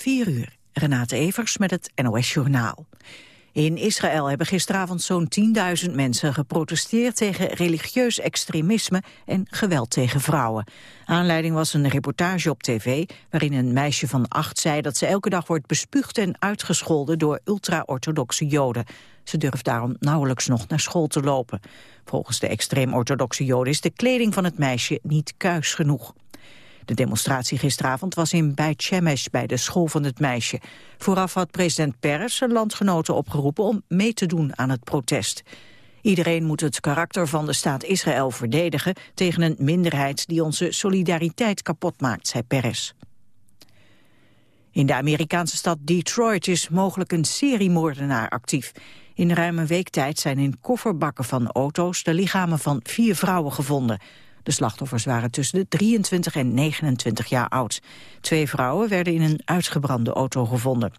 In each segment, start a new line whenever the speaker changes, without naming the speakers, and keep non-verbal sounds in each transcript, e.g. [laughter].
4 uur. Renate Evers met het NOS Journaal. In Israël hebben gisteravond zo'n 10.000 mensen geprotesteerd tegen religieus extremisme en geweld tegen vrouwen. Aanleiding was een reportage op tv waarin een meisje van acht zei dat ze elke dag wordt bespuugd en uitgescholden door ultra-orthodoxe joden. Ze durft daarom nauwelijks nog naar school te lopen. Volgens de extreem-orthodoxe joden is de kleding van het meisje niet kuis genoeg. De demonstratie gisteravond was in Beit Shemesh bij de school van het meisje. Vooraf had president Peres zijn landgenoten opgeroepen om mee te doen aan het protest. Iedereen moet het karakter van de staat Israël verdedigen tegen een minderheid die onze solidariteit kapot maakt, zei Peres. In de Amerikaanse stad Detroit is mogelijk een seriemoordenaar actief. In ruim een week tijd zijn in kofferbakken van auto's de lichamen van vier vrouwen gevonden. De slachtoffers waren tussen de 23 en 29 jaar oud. Twee vrouwen werden in een uitgebrande auto gevonden.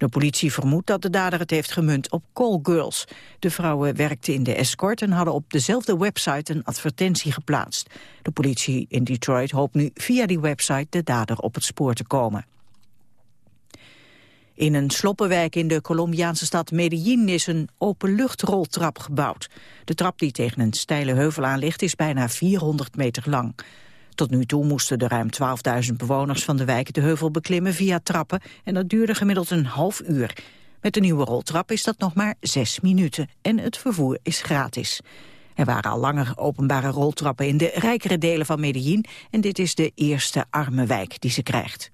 De politie vermoedt dat de dader het heeft gemunt op callgirls. De vrouwen werkten in de escort en hadden op dezelfde website een advertentie geplaatst. De politie in Detroit hoopt nu via die website de dader op het spoor te komen. In een sloppenwijk in de Colombiaanse stad Medellin is een openluchtroltrap gebouwd. De trap die tegen een steile heuvel aan ligt is bijna 400 meter lang. Tot nu toe moesten de ruim 12.000 bewoners van de wijk de heuvel beklimmen via trappen en dat duurde gemiddeld een half uur. Met de nieuwe roltrap is dat nog maar zes minuten en het vervoer is gratis. Er waren al langer openbare roltrappen in de rijkere delen van Medellin en dit is de eerste arme wijk die ze krijgt.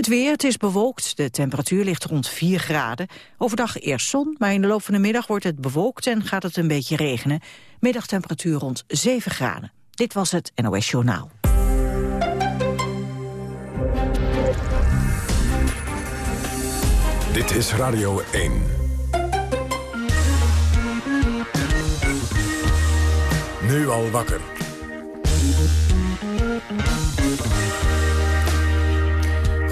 Het weer, het is bewolkt. De temperatuur ligt rond 4 graden. Overdag eerst zon, maar in de loop van de middag wordt het bewolkt en gaat het een beetje regenen. Middagtemperatuur rond 7 graden. Dit was het NOS Journaal.
Dit is Radio 1. Nu al wakker.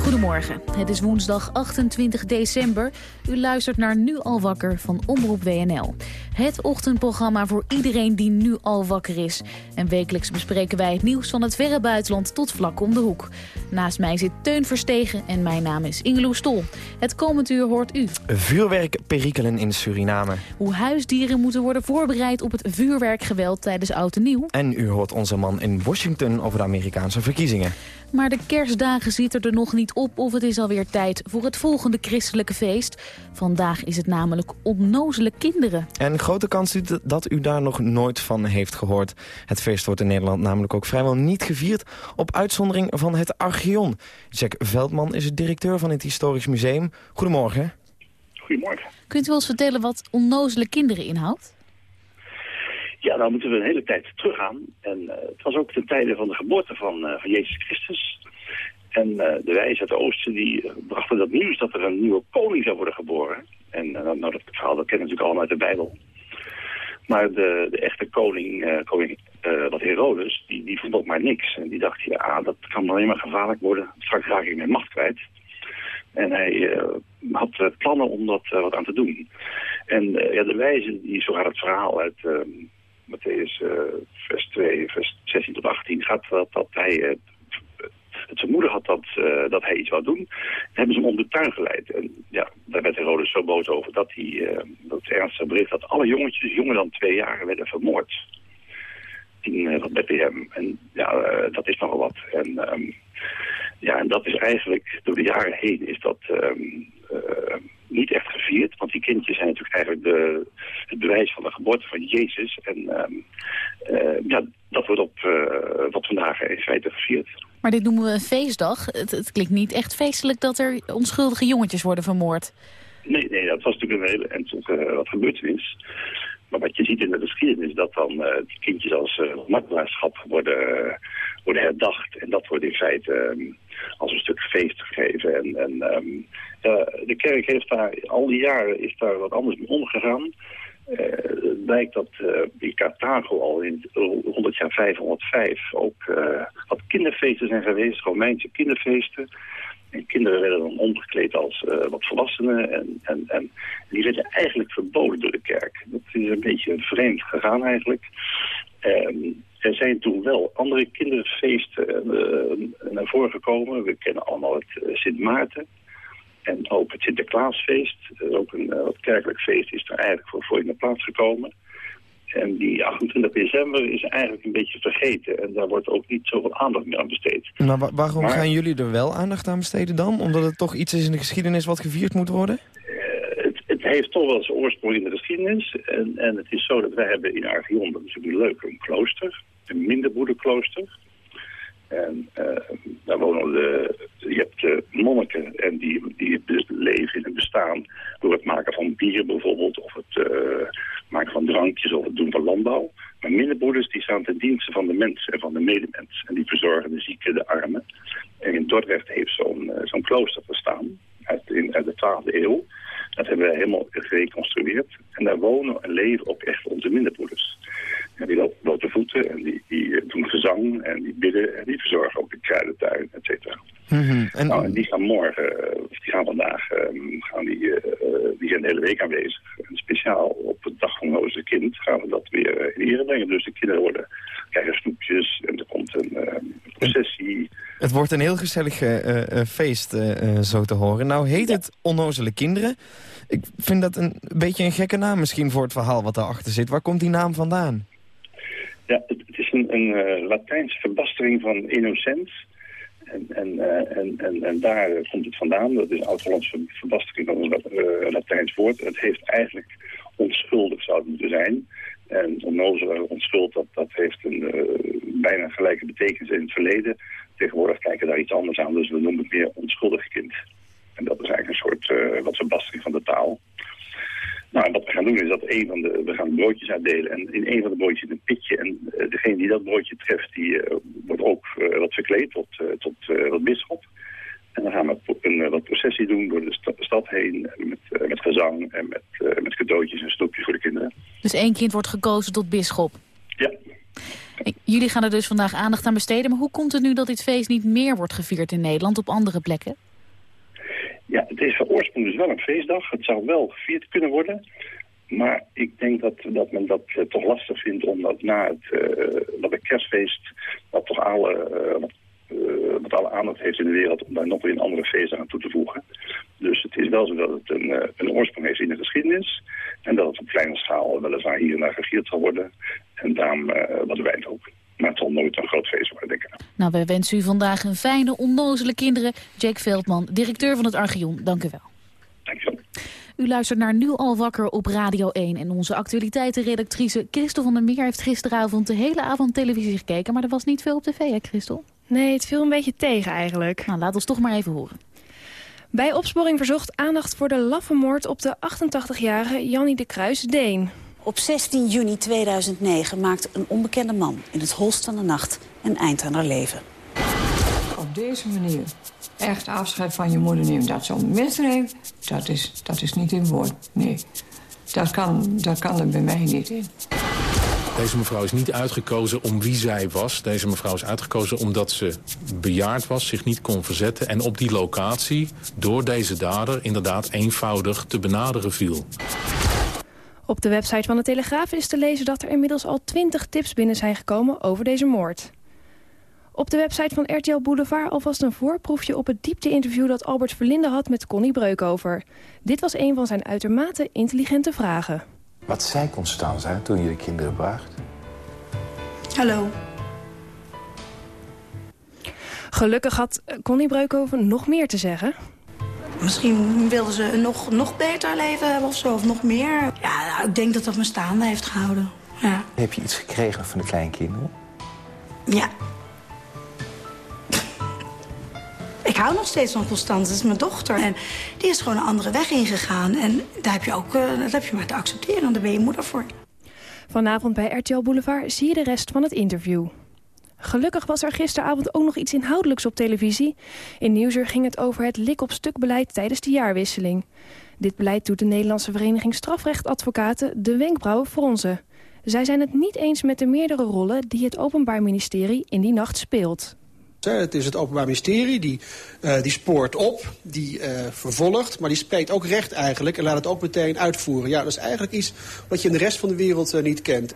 Goedemorgen, het is woensdag 28 december. U luistert naar Nu al wakker van Omroep WNL. Het ochtendprogramma voor iedereen die nu al wakker is. En wekelijks bespreken wij het nieuws van het verre buitenland tot vlak om de hoek. Naast mij zit Teun Verstegen en mijn naam is Ingeloe Stol. Het komend uur hoort u.
Vuurwerkperikelen in Suriname.
Hoe huisdieren moeten worden voorbereid op het vuurwerkgeweld tijdens Oud en Nieuw.
En u hoort onze man in Washington over de Amerikaanse verkiezingen.
Maar de kerstdagen zitten er nog niet op of het is alweer tijd voor het volgende christelijke feest. Vandaag is het namelijk onnozele kinderen.
En grote kans dat u daar nog nooit van heeft gehoord. Het feest wordt in Nederland namelijk ook vrijwel niet gevierd... op uitzondering van het Archeon. Jack Veldman is het directeur van het Historisch Museum. Goedemorgen.
Goedemorgen.
Kunt u ons vertellen wat onnozele kinderen inhoudt?
Ja, dan moeten we een hele tijd teruggaan. En uh, het was ook ten tijde van de geboorte van, uh, van Jezus Christus. En uh, de wijzen uit het oosten die brachten dat nieuws dat er een nieuwe koning zou worden geboren. En nou, dat verhaal dat kennen we natuurlijk allemaal uit de Bijbel. Maar de, de echte koning, koning wat Herodes, die, die vond ook maar niks. En die dacht, ja, dat kan alleen maar gevaarlijk worden. Straks raak ik mijn macht kwijt. En hij had plannen om dat wat aan te doen. En ja, de wijzen, die zo gaat het verhaal uit ehm, Matthäus uh, vers 2, vers 16 tot 18 gaat dat, dat hij... Uh, het vermoeden had dat, uh, dat hij iets wou doen. Hebben ze hem om de tuin geleid. En ja, daar werd Herodes zo boos over dat hij, dat het ernstige bericht dat alle jongetjes, jonger dan twee jaar, werden vermoord. In van Bethlehem. En ja, dat is nogal wat. En, um, ja, en dat is eigenlijk, door de jaren heen, is dat um, niet echt gevierd. Want die kindjes zijn natuurlijk eigenlijk de, het bewijs van de geboorte van Jezus. En um, uh, ja, dat wordt op uh, wat vandaag in feite gevierd.
Maar dit noemen we een feestdag. Het, het, klinkt niet echt feestelijk dat er onschuldige jongetjes worden vermoord.
Nee, nee dat was natuurlijk een hele ernstige wat gebeurtenis. Maar wat je ziet in de geschiedenis, dat dan uh, die kindjes als uh, worden, herdacht. En dat wordt in feite um, als een stuk feest gegeven. En, en um, de kerk heeft daar, al die jaren is daar wat anders mee omgegaan. Uh, het blijkt dat uh, in Carthago al in 100 jaar 505 ook uh, wat kinderfeesten zijn geweest, Romeinse kinderfeesten. En kinderen werden dan omgekleed als wat volwassenen en, en, en die werden eigenlijk verboden door de kerk. Dat is een beetje vreemd gegaan eigenlijk. Um, Er zijn toen wel andere kinderfeesten uh, naar voren gekomen. We kennen allemaal het uh, Sint Maarten. En ook het Sinterklaasfeest. ook een wat kerkelijk feest is er eigenlijk voor, voor in de plaats gekomen. En die 28 december is eigenlijk een beetje vergeten. En daar wordt ook niet zoveel aandacht meer aan besteed.
Maar waarom gaan jullie er wel aandacht aan besteden dan? Omdat het toch iets is in de geschiedenis wat gevierd moet worden?
het, het, heeft toch wel zijn oorsprong in de geschiedenis. En, en het is zo dat wij hebben in Archeon, dat is natuurlijk leuk, een klooster. Een minderboederklooster. En uh, daar wonen de, je hebt monniken en die, die dus leven in het bestaan door het maken van bier bijvoorbeeld, of het uh, maken van drankjes of het doen van landbouw. Maar minderbroeders die staan ten dienste van de mens en van de medemens. En die verzorgen de zieken, de armen. En in Dordrecht heeft zo'n zo'n klooster gestaan uit, in, de 12e eeuw. Dat hebben wij helemaal gereconstrueerd. En daar wonen en leven ook echt onze minderbroeders. En die lopen blote voeten en die, die doen gezang en die bidden en die verzorgen ook de kruidentuin, et cetera.
Mm -hmm. en...
Nou, en die gaan morgen, of die gaan vandaag, um, gaan die, uh, die zijn de hele week aanwezig. En speciaal op de dag van Noze Kind gaan we dat weer in ere brengen. Dus de kinderen worden, krijgen snoepjes en er komt een uh, processie.
Het wordt een heel gezellig uh, feest, zo te horen. Nou heet ja. het Onnozele Kinderen. Ik vind dat een beetje een gekke naam misschien voor het verhaal wat daarachter zit. Waar komt die naam vandaan?
Ja, het, is een, een uh, Latijnse verbastering van innocens. En, en, uh, en, en, en, daar komt het vandaan. Dat is een oud-Hollandse verbastering van een uh, Latijns woord. Het heeft eigenlijk onschuldig zou het moeten zijn. En onnozel onschuld, dat, dat heeft een bijna gelijke betekenis in het verleden. Tegenwoordig kijken daar iets anders aan, dus we noemen het meer onschuldig kind. En dat is eigenlijk een soort wat verbastering van de taal. Nou, wat we gaan doen is dat een van de, we gaan broodjes uitdelen en in een van de broodjes zit een pitje. En uh, degene die dat broodje treft, die uh, wordt ook uh, wat verkleed tot, tot, tot bisschop. En dan gaan we een wat processie doen door de sta stad heen met, met gezang en met, met cadeautjes en snoepjes voor de kinderen.
Dus één kind wordt gekozen tot bisschop?
Ja.
Jullie gaan er dus vandaag aandacht aan besteden. Maar hoe komt het nu dat dit feest niet meer wordt gevierd in Nederland op andere plekken?
Ja, het is van oorsprong dus wel een feestdag. Het zou wel gevierd kunnen worden. Maar ik denk dat, dat men dat uh, toch lastig vindt omdat na het, uh, dat het kerstfeest... dat toch alle, uh, wat, alle aandacht heeft in de wereld... om daar nog weer een andere feestdag aan toe te voegen. Dus het is wel zo dat het een, een oorsprong heeft in de geschiedenis... en dat het op kleine schaal weliswaar hier en daar gevierd zal worden. En daarom wat wij het ook. Maar het zal nooit een groot feest worden, denk ik.
Nou, wij wensen u vandaag een fijne, onnozele kinderen. Jack Veldman, directeur van het Archeon, dank u wel.
Dank wel.
U luistert naar Nu al wakker op Radio 1. En onze actualiteitenredactrice Christel van der Meer heeft gisteravond de hele avond televisie gekeken. Maar er was niet veel op tv, hè Christel?
Nee, het viel een beetje tegen eigenlijk.
Nou, laat ons toch maar even horen.
Bij opsporing verzocht aandacht voor de laffe moord op de 88-jarige Jannie de Kruis Deen.
Op 16 juni 2009 maakt een onbekende man in het holst van de nacht een eind aan haar leven.
Op deze manier echt afscheid van je moeder nemen, dat zo'n misdrijf, dat is, dat is niet in woord. Nee, dat kan, dat kan er bij mij niet in.
Deze mevrouw is niet uitgekozen om wie zij was. Deze mevrouw is uitgekozen omdat ze bejaard was, zich niet kon verzetten... en op die locatie door deze dader inderdaad eenvoudig te benaderen viel.
Op de website van de Telegraaf is te lezen dat er inmiddels al 20 tips binnen zijn gekomen over deze moord. Op de website van RTL Boulevard alvast een voorproefje op het diepte-interview dat Albert Verlinde had met Connie Breukover. Dit was een van zijn uitermate intelligente vragen.
Wat zei Constanza toen je de kinderen bracht?
Hallo.
Gelukkig had Connie Breukover nog meer te zeggen.
Misschien wilden ze een nog, nog beter leven hebben of zo, of nog meer. Ja, nou, ik denk dat dat me staande heeft gehouden. Ja.
Heb je iets gekregen van de kleinkinderen?
Ja. ik hou nog steeds van Constance, dat is mijn dochter. En die is gewoon een andere weg ingegaan. En daar heb je, ook, uh, dat heb je maar te accepteren, en daar ben je moeder voor.
Vanavond bij RTL Boulevard zie je de rest van het interview. Gelukkig was er gisteravond ook nog iets inhoudelijks op televisie. In Nieuwsuur ging het over het lik-op-stuk-beleid tijdens de jaarwisseling. Dit beleid doet de Nederlandse Vereniging Strafrechtadvocaten de wenkbrauwen fronsen. Zij zijn het niet eens met de meerdere rollen die het Openbaar Ministerie in die nacht speelt.
Het is het Openbaar Ministerie, die, uh, die spoort op, die uh, vervolgt... maar die spreekt ook recht eigenlijk en laat het ook meteen uitvoeren. Ja, dat is eigenlijk iets wat je in de rest van de wereld uh, niet kent.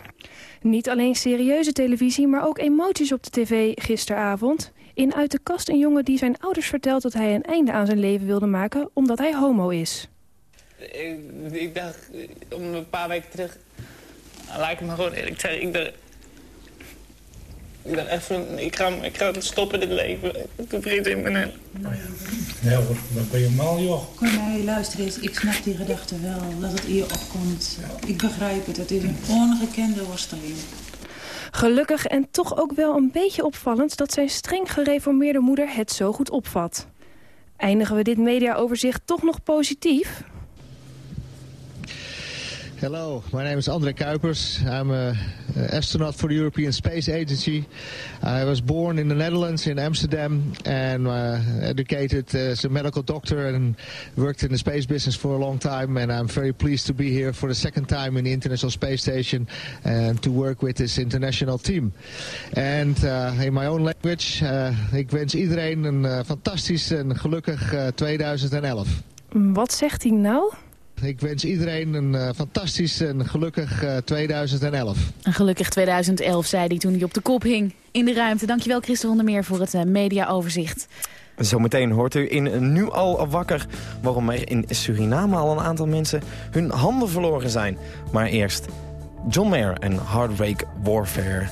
Niet alleen serieuze televisie, maar ook emoties op de tv gisteravond. In Uit de Kast een jongen die zijn ouders vertelt dat hij een einde aan zijn leven wilde maken... omdat hij homo is.
Ik, dacht, om een paar weken terug... Laat ik me gewoon eerlijk zeggen, ik dacht... Ik dacht echt van, ik ga, ik ga stoppen dit leven. Ik vergeet in mijn
Nee hoor, dan ben je mal joh.
Nee, luister eens, ik snap die gedachte wel, dat het in je opkomt. Ik begrijp het, het is een ongekende worsteling.
Gelukkig en toch ook wel een beetje opvallend... dat zijn streng gereformeerde moeder het zo goed opvat. Eindigen we dit mediaoverzicht toch nog positief?
Hello, my name is André Kuipers. I'm an astronaut for the European Space Agency. I was born in the Netherlands, in Amsterdam, and uh, educated as a medical doctor and worked in the space business for a long time. And I'm very pleased to be here for the second time in the International Space Station and to work with this international team. And uh, in my own language, uh, ik wens iedereen een fantastisch en gelukkig 2011.
Wat zegt hij nou?
Ik wens iedereen een uh, fantastisch en gelukkig uh, 2011.
Een gelukkig 2011, zei hij toen hij op de kop hing in de ruimte. Dankjewel Christel van der Meer voor het uh, mediaoverzicht.
Zometeen hoort u in Nu al wakker waarom er in Suriname al een aantal mensen hun handen verloren zijn. Maar eerst John Mayer en Heartbreak Warfare.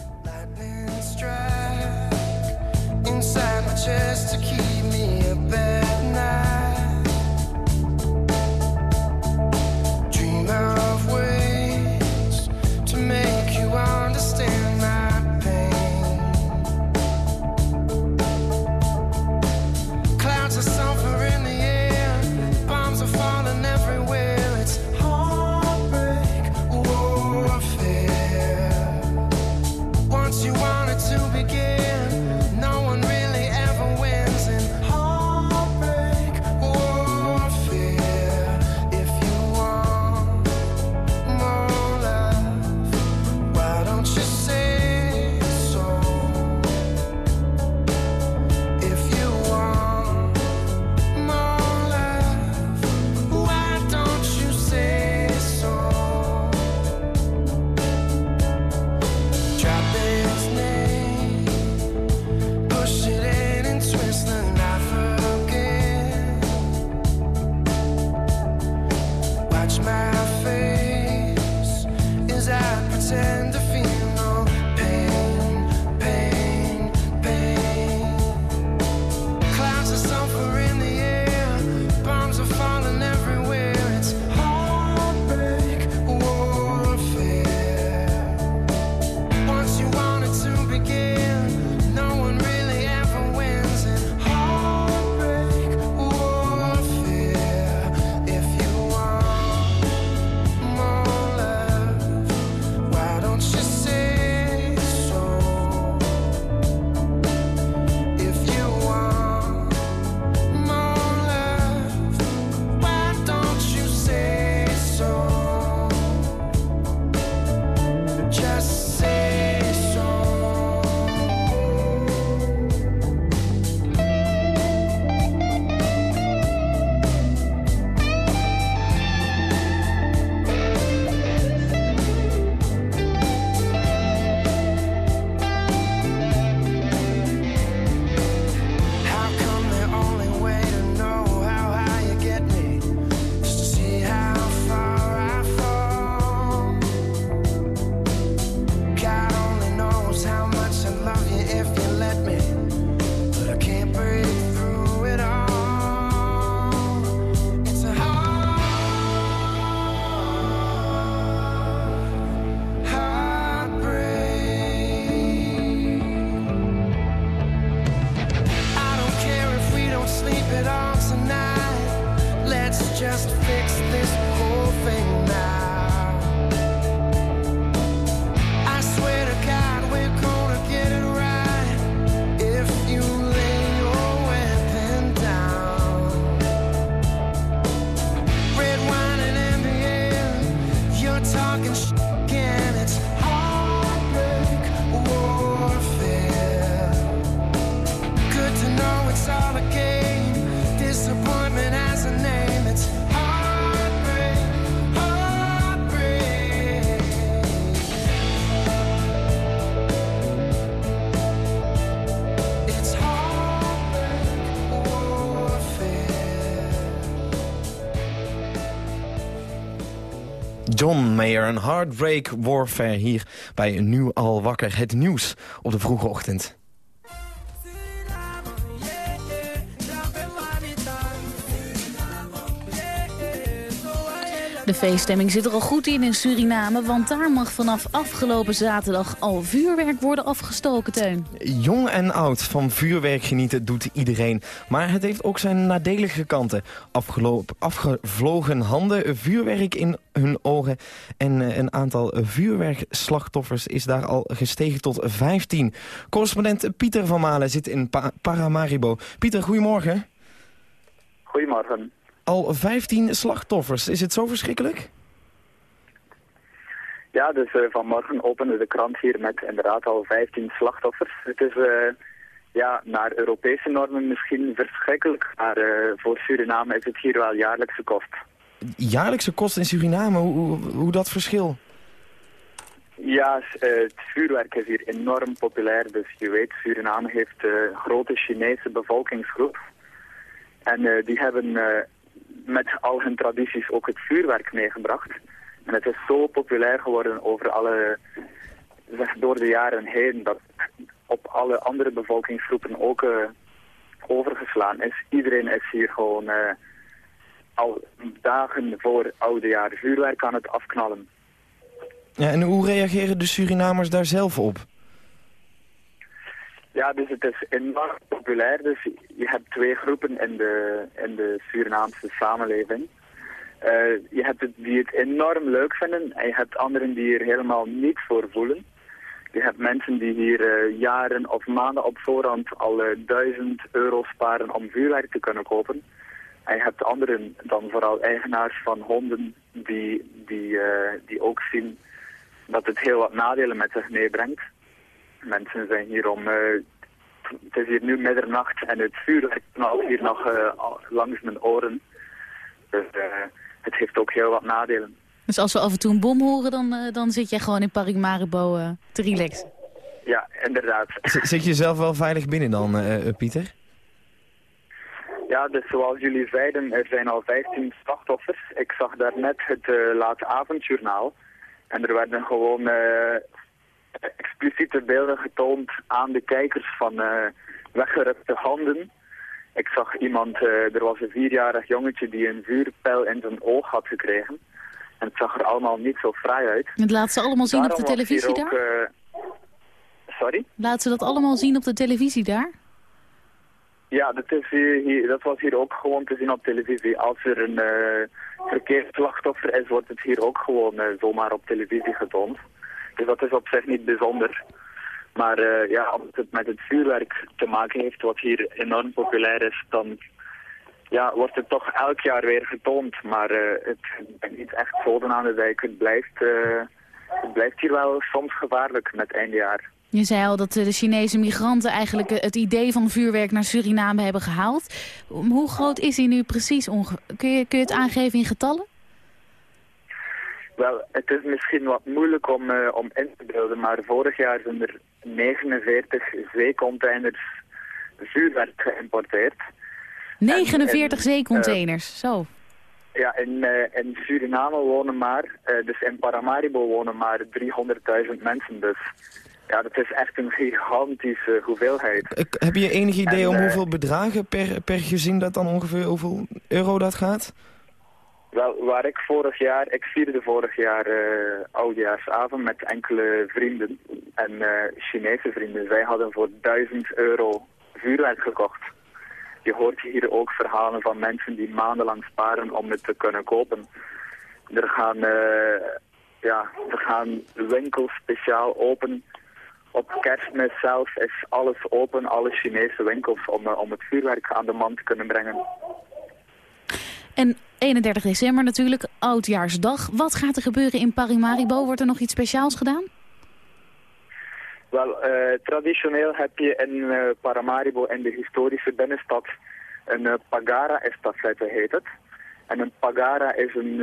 John Mayer, een Heartbreak Warfare hier bij Nu Al Wakker. Het nieuws op de vroege ochtend.
De feeststemming zit er al goed in in Suriname, want daar mag vanaf afgelopen zaterdag al vuurwerk worden afgestoken, Teun.
Jong en oud van vuurwerk genieten doet iedereen. Maar het heeft ook zijn nadelige kanten. Afgelopen, afgevlogen handen, vuurwerk in hun ogen. En eh, een aantal vuurwerkslachtoffers is daar al gestegen tot 15. Correspondent Pieter van Malen zit in Paramaribo. Pieter, goedemorgen.
Goedemorgen.
Al 15 slachtoffers. Is het zo verschrikkelijk?
Ja, dus uh, vanmorgen opende de krant hier met inderdaad al 15 slachtoffers. Het is uh, ja, naar Europese normen misschien verschrikkelijk, maar uh, voor Suriname is het hier wel jaarlijkse kost.
Jaarlijkse kost in Suriname? Hoe, hoe, hoe dat verschil?
Ja, het vuurwerk is hier enorm populair. Dus je weet, Suriname heeft een grote Chinese bevolkingsgroep. En die hebben met al hun tradities ook het vuurwerk meegebracht. En het is zo populair geworden over alle, zeg, door de jaren heen dat op alle andere bevolkingsgroepen ook uh, overgeslaan is. Iedereen is hier gewoon uh, al dagen voor oudejaar vuurwerk aan het afknallen.
Ja, en hoe reageren de Surinamers daar zelf op?
Ja, dus het is enorm populair. Dus je hebt twee groepen in de, in de Surinaamse samenleving. Uh, je hebt het, die het enorm leuk vinden en je hebt anderen die er helemaal niet voor voelen. Je hebt mensen die hier uh, jaren of maanden op voorhand al uh, duizend euro sparen om vuurwerk te kunnen kopen. En je hebt anderen, dan vooral eigenaars van honden, die, die, die ook zien dat het heel wat nadelen met zich meebrengt. Mensen zijn hier om... Uh, het is hier nu middernacht en het vuur knalt hier nog uh, langs mijn oren. Dus uh, het heeft ook heel wat nadelen.
Dus als we af en toe een bom horen, dan, dan zit jij gewoon in Paramaribo te relaxen?
Ja, inderdaad.
Z zit je zelf wel veilig binnen dan, Pieter?
Ja, dus zoals jullie zeiden, er zijn al 15 slachtoffers. Ik zag daarnet het uh, late avondjournaal. En er werden gewoon uh, expliciete beelden getoond aan de kijkers van uh, weggerupte handen. Ik zag iemand, uh, er was een vierjarig jongetje die een vuurpijl in zijn oog had gekregen. En het zag er allemaal niet zo fraai uit.
Het laat ze allemaal zien Daarom op de televisie ook, daar? Uh,
sorry?
Laat ze dat allemaal zien op de televisie daar?
Ja, dat, is hier, dat was hier ook gewoon te zien op televisie. Als er een uh, verkeersslachtoffer is, wordt het hier ook gewoon uh, zomaar op televisie getoond. Dus dat is op zich niet bijzonder. Maar uh, ja, als het met het vuurwerk te maken heeft, wat hier enorm populair is, dan ja, wordt het toch elk jaar weer getoond. Maar uh, het is niet echt aan de dijk. Het blijft, uh, het blijft hier wel soms gevaarlijk met eindejaar.
Je zei al dat de Chinese migranten eigenlijk het idee van vuurwerk naar Suriname hebben gehaald. Hoe groot is hij nu precies? Kun je, kun je het aangeven in getallen?
Wel, het is misschien wat moeilijk om, uh, om in te beelden, maar vorig jaar zijn er 49 zeecontainers vuurwerk geïmporteerd.
49 en, zeecontainers, uh, zo.
Ja, in, uh, in Suriname wonen maar, dus in Paramaribo wonen maar 300.000 mensen, dus ja, dat is echt een gigantische hoeveelheid.
Ik, heb je enig idee en, om hoeveel bedragen per, per gezin dat dan ongeveer, hoeveel euro dat gaat?
Wel, waar ik vorig jaar, ik vierde vorig jaar uh, oudejaarsavond met enkele vrienden en uh, Chinese vrienden. Zij hadden voor 1000 euro vuurwerk gekocht. Je hoort hier ook verhalen van mensen die maandenlang sparen om het te kunnen kopen. Er gaan, uh, ja, er gaan winkels speciaal open. Op kerstmis zelf is alles open, alle Chinese winkels, om, om het vuurwerk aan de man te kunnen brengen.
En 31 december natuurlijk, Oudjaarsdag. Wat gaat er gebeuren in Parimaribo? Wordt er nog iets speciaals gedaan?
Wel, uh, traditioneel heb je in uh, Paramaribo in de historische binnenstad een uh, Pagara-estafette heet het. En een Pagara is een,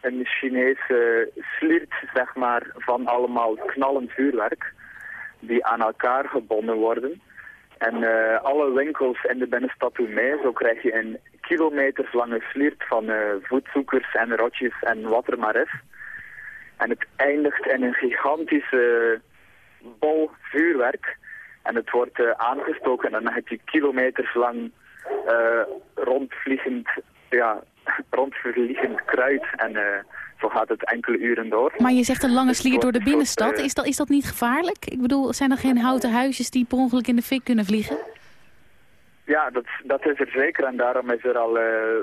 een Chinese sliert, zeg maar, van allemaal knallend vuurwerk die aan elkaar gebonden worden. En eh, alle winkels in de binnenstad doen mee. Zo krijg je een kilometers lange sliert van eh, voetzoekers en rotjes en wat er maar is. En het eindigt in een gigantische bol vuurwerk. En het wordt eh, aangestoken en dan heb je kilometers lang eh, rondvliegend, ja, [laughs] rondvliegend kruid. En zo gaat het enkele uren door.
Maar je zegt een lange slier door de binnenstad. Is dat, is dat niet gevaarlijk? Ik bedoel, zijn er geen houten huisjes die per ongeluk in de fik kunnen vliegen?
Ja, dat, dat is er zeker. En daarom is er al eh,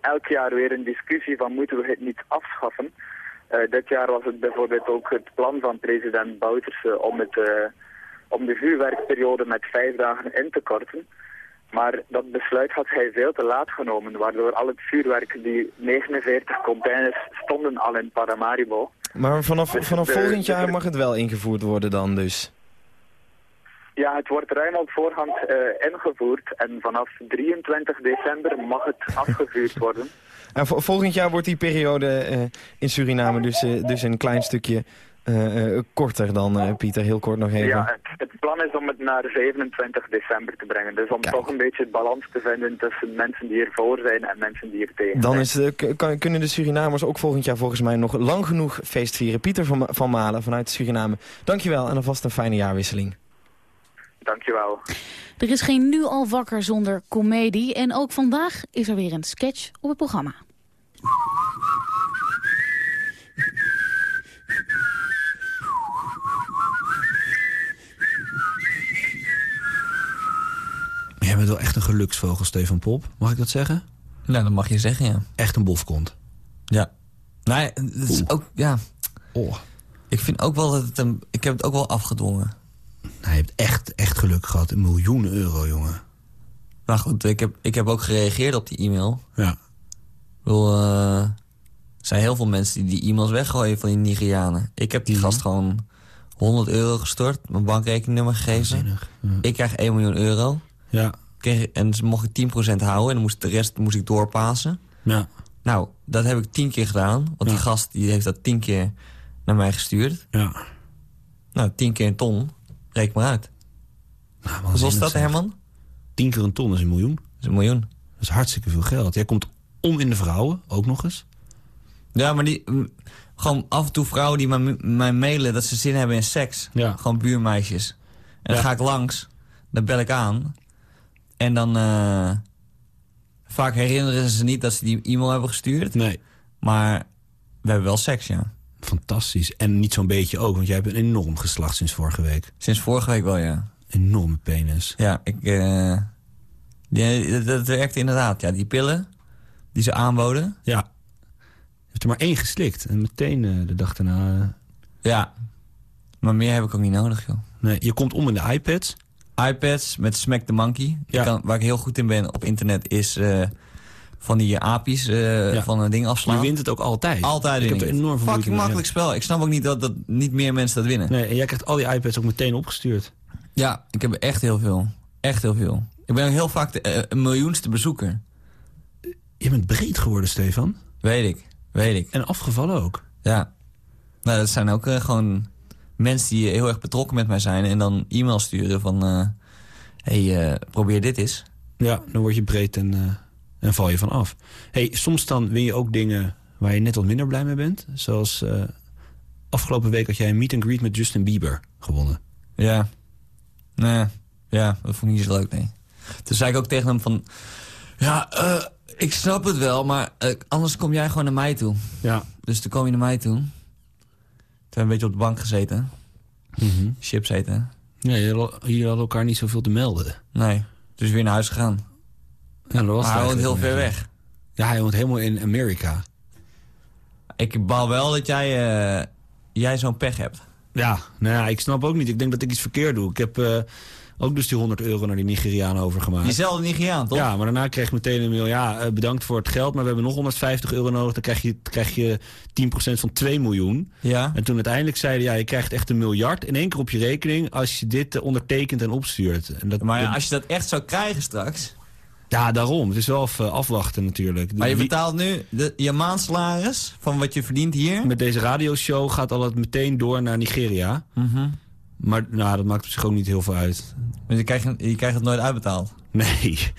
elk jaar weer een discussie van moeten we het niet afschaffen. Eh, dit jaar was het bijvoorbeeld ook het plan van president Bouterse om, het, eh, om de vuurwerkperiode met vijf dagen in te korten. Maar dat besluit had hij veel te laat genomen, waardoor al het vuurwerk, die 49 containers, stonden al in Paramaribo.
Maar vanaf,
Dus
vanaf volgend jaar mag het wel ingevoerd worden dan dus.
Ja, het wordt ruim op voorhand eh, ingevoerd en vanaf 23 december mag het [laughs] afgevuurd worden.
En vo- volgend jaar wordt die periode eh, in Suriname dus, eh, dus een klein stukje korter dan, Pieter. Heel kort nog even.
Ja, het, het plan is om het naar 27 december te brengen. Dus om toch een beetje het balans te vinden tussen mensen die ervoor zijn en mensen die er tegen
Dan
zijn.
is, k- kan- kunnen de Surinamers ook volgend jaar volgens mij nog lang genoeg feest vieren. Pieter van, van Malen vanuit Suriname. Dankjewel en alvast een fijne jaarwisseling.
Dankjewel.
Er is geen nu al wakker zonder komedie. En ook vandaag is er weer een sketch op het programma.
Jij bent wel echt een geluksvogel, Stefan Pop. Mag ik dat zeggen?
Nou, dat mag je zeggen, ja.
Echt een bofkont.
Ja. Nee, het is ook, ja.
Oh.
Ik vind ook wel dat het een, ik heb het ook wel afgedwongen.
Je hebt echt, echt geluk gehad. Een miljoen euro, jongen.
Maar goed, ik heb, ik heb ook gereageerd op die e-mail.
Ja.
Ik bedoel, eh, er zijn heel veel mensen die die e-mails weggooien van die Nigerianen. Ik heb
Mhm.
die gast gewoon 100 euro gestort, mijn bankrekeningnummer gegeven. Ik krijg 1 miljoen euro.
Ja.
Kreeg, en ze mocht ik 10% houden en dan moest de rest moest ik doorpassen.
Ja.
Nou, dat heb ik tien keer gedaan. Want die gast die heeft dat tien keer naar mij gestuurd.
Ja.
Nou, tien keer een ton. Reken maar uit.
Nou,
Wat was dat. Herman?
Tien keer een ton is een miljoen. Dat
is een miljoen.
Dat is hartstikke veel geld. Jij komt om in de vrouwen, ook nog eens.
Ja, maar die... mm, Gewoon af en toe vrouwen die mij, mij mailen dat ze zin hebben in seks.
Ja.
Gewoon buurmeisjes. En dan ga ik langs. Dan bel ik aan. En dan... eh, vaak herinneren ze niet dat ze die e-mail hebben gestuurd.
Nee.
Maar we hebben wel seks, ja.
Fantastisch. En niet zo'n beetje ook, want jij hebt een enorm geslacht sinds vorige week.
Sinds vorige week wel, ja.
Enorme penis.
Ja, ik... die, dat, werkte inderdaad. Ja, die pillen die ze aanboden.
Ja. Je hebt er maar één geslikt. En meteen eh, de dag daarna... eh,
Ja. Maar meer heb ik ook niet nodig, joh.
Nee, je komt om in de iPads.
iPads met Smack the Monkey. Ik kan, waar ik heel goed in ben op internet is van die apies eh, van een ding afslaan.
Je wint het ook altijd.
Altijd
Ik heb er enorm veel
Fucking makkelijk spel. Ik snap ook niet dat, dat niet meer mensen dat winnen.
Nee, en jij krijgt al die iPads ook meteen opgestuurd.
Ja, ik heb echt heel veel. Echt heel veel. Ik ben ook heel vaak de eh, een miljoenste bezoeker.
Je bent breed geworden, Stefan.
Weet ik, weet ik.
En afgevallen ook.
Ja. Nou, dat zijn ook eh, gewoon mensen die heel erg betrokken met mij zijn... en dan e-mail sturen van... eh hey, eh, probeer dit eens.
Ja, dan word je breed en, eh, en val je van af. hey, soms dan win je ook dingen waar je net wat minder blij mee bent. Zoals eh, afgelopen week had jij een meet and greet met Justin Bieber gewonnen.
Ja. Nee, ja, dat vond ik niet zo leuk, nee. Toen zei ik ook tegen hem van... Ja, eh, ik snap het wel, maar eh, anders kom jij gewoon naar mij toe.
Ja.
Dus toen kwam je naar mij toe. Toen hebben we een beetje op de bank gezeten. Chips eten.
Nee, jullie hadden elkaar niet zoveel te melden.
Nee, dus weer naar huis gegaan.
Ja,
maar hij woont heel ver weg.
Ja, hij woont helemaal in Amerika.
Ik baal wel dat jij, eh, jij zo'n pech hebt.
Ja, nou ja, ik snap ook niet. Ik denk dat ik iets verkeerd doe. Ik heb eh, ook dus die 100 euro naar die Nigeriaan overgemaakt.
Diezelfde Nigeriaan, toch?
Ja, maar daarna kreeg ik meteen een mail. Ja, eh, bedankt voor het geld, maar we hebben nog 150 euro nodig. Dan krijg je, krijg je 10% van 2 miljoen.
Ja.
En toen uiteindelijk zeiden, ja, je krijgt echt een miljard in één keer op je rekening... als je dit ondertekent en opstuurt. En dat,
Maar ja, als je dat echt zou krijgen straks...
ja, daarom. Het is wel even afwachten natuurlijk.
Maar je betaalt nu de, je maandsalaris van wat je verdient hier.
Met deze radioshow gaat al het meteen door naar Nigeria.
Mhm.
Maar nou, dat maakt op zich ook niet heel veel uit.
Maar je krijgt, je krijgt het nooit uitbetaald?
Nee,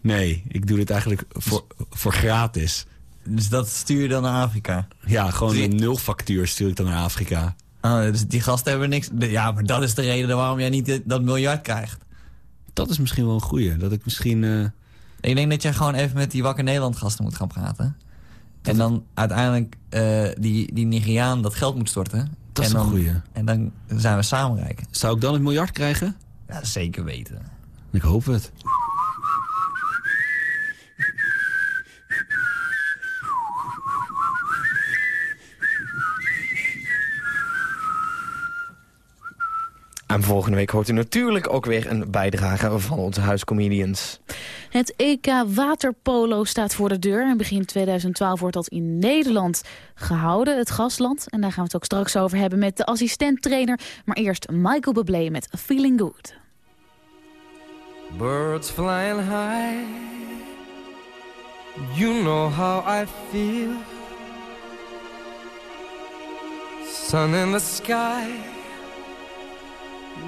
nee. Ik doe dit eigenlijk voor, voor gratis.
Dus dat stuur je dan naar Afrika?
Ja, gewoon een nulfactuur stuur ik dan naar Afrika.
Oh, dus die gasten hebben niks... Ja, maar dat is de reden waarom jij niet dat miljard krijgt.
Dat is misschien wel een goeie. Dat ik misschien... Uh...
Ik denk dat jij gewoon even met die Wakker Nederland gasten moet gaan praten. en dan uiteindelijk uh, die, die Nigeriaan dat geld moet storten.
Dat is
en dan,
een goeie.
En dan zijn we samen rijk.
Zou ik dan een miljard krijgen?
Ja, zeker weten.
Ik hoop het. En volgende week hoort u natuurlijk ook weer een bijdrage van onze huiscomedians.
Het EK Waterpolo staat voor de deur. En begin 2012 wordt dat in Nederland gehouden, het gastland. En daar gaan we het ook straks over hebben met de assistent-trainer. Maar eerst Michael Bublé met Feeling Good.
Birds flying high You know how I feel Sun in the sky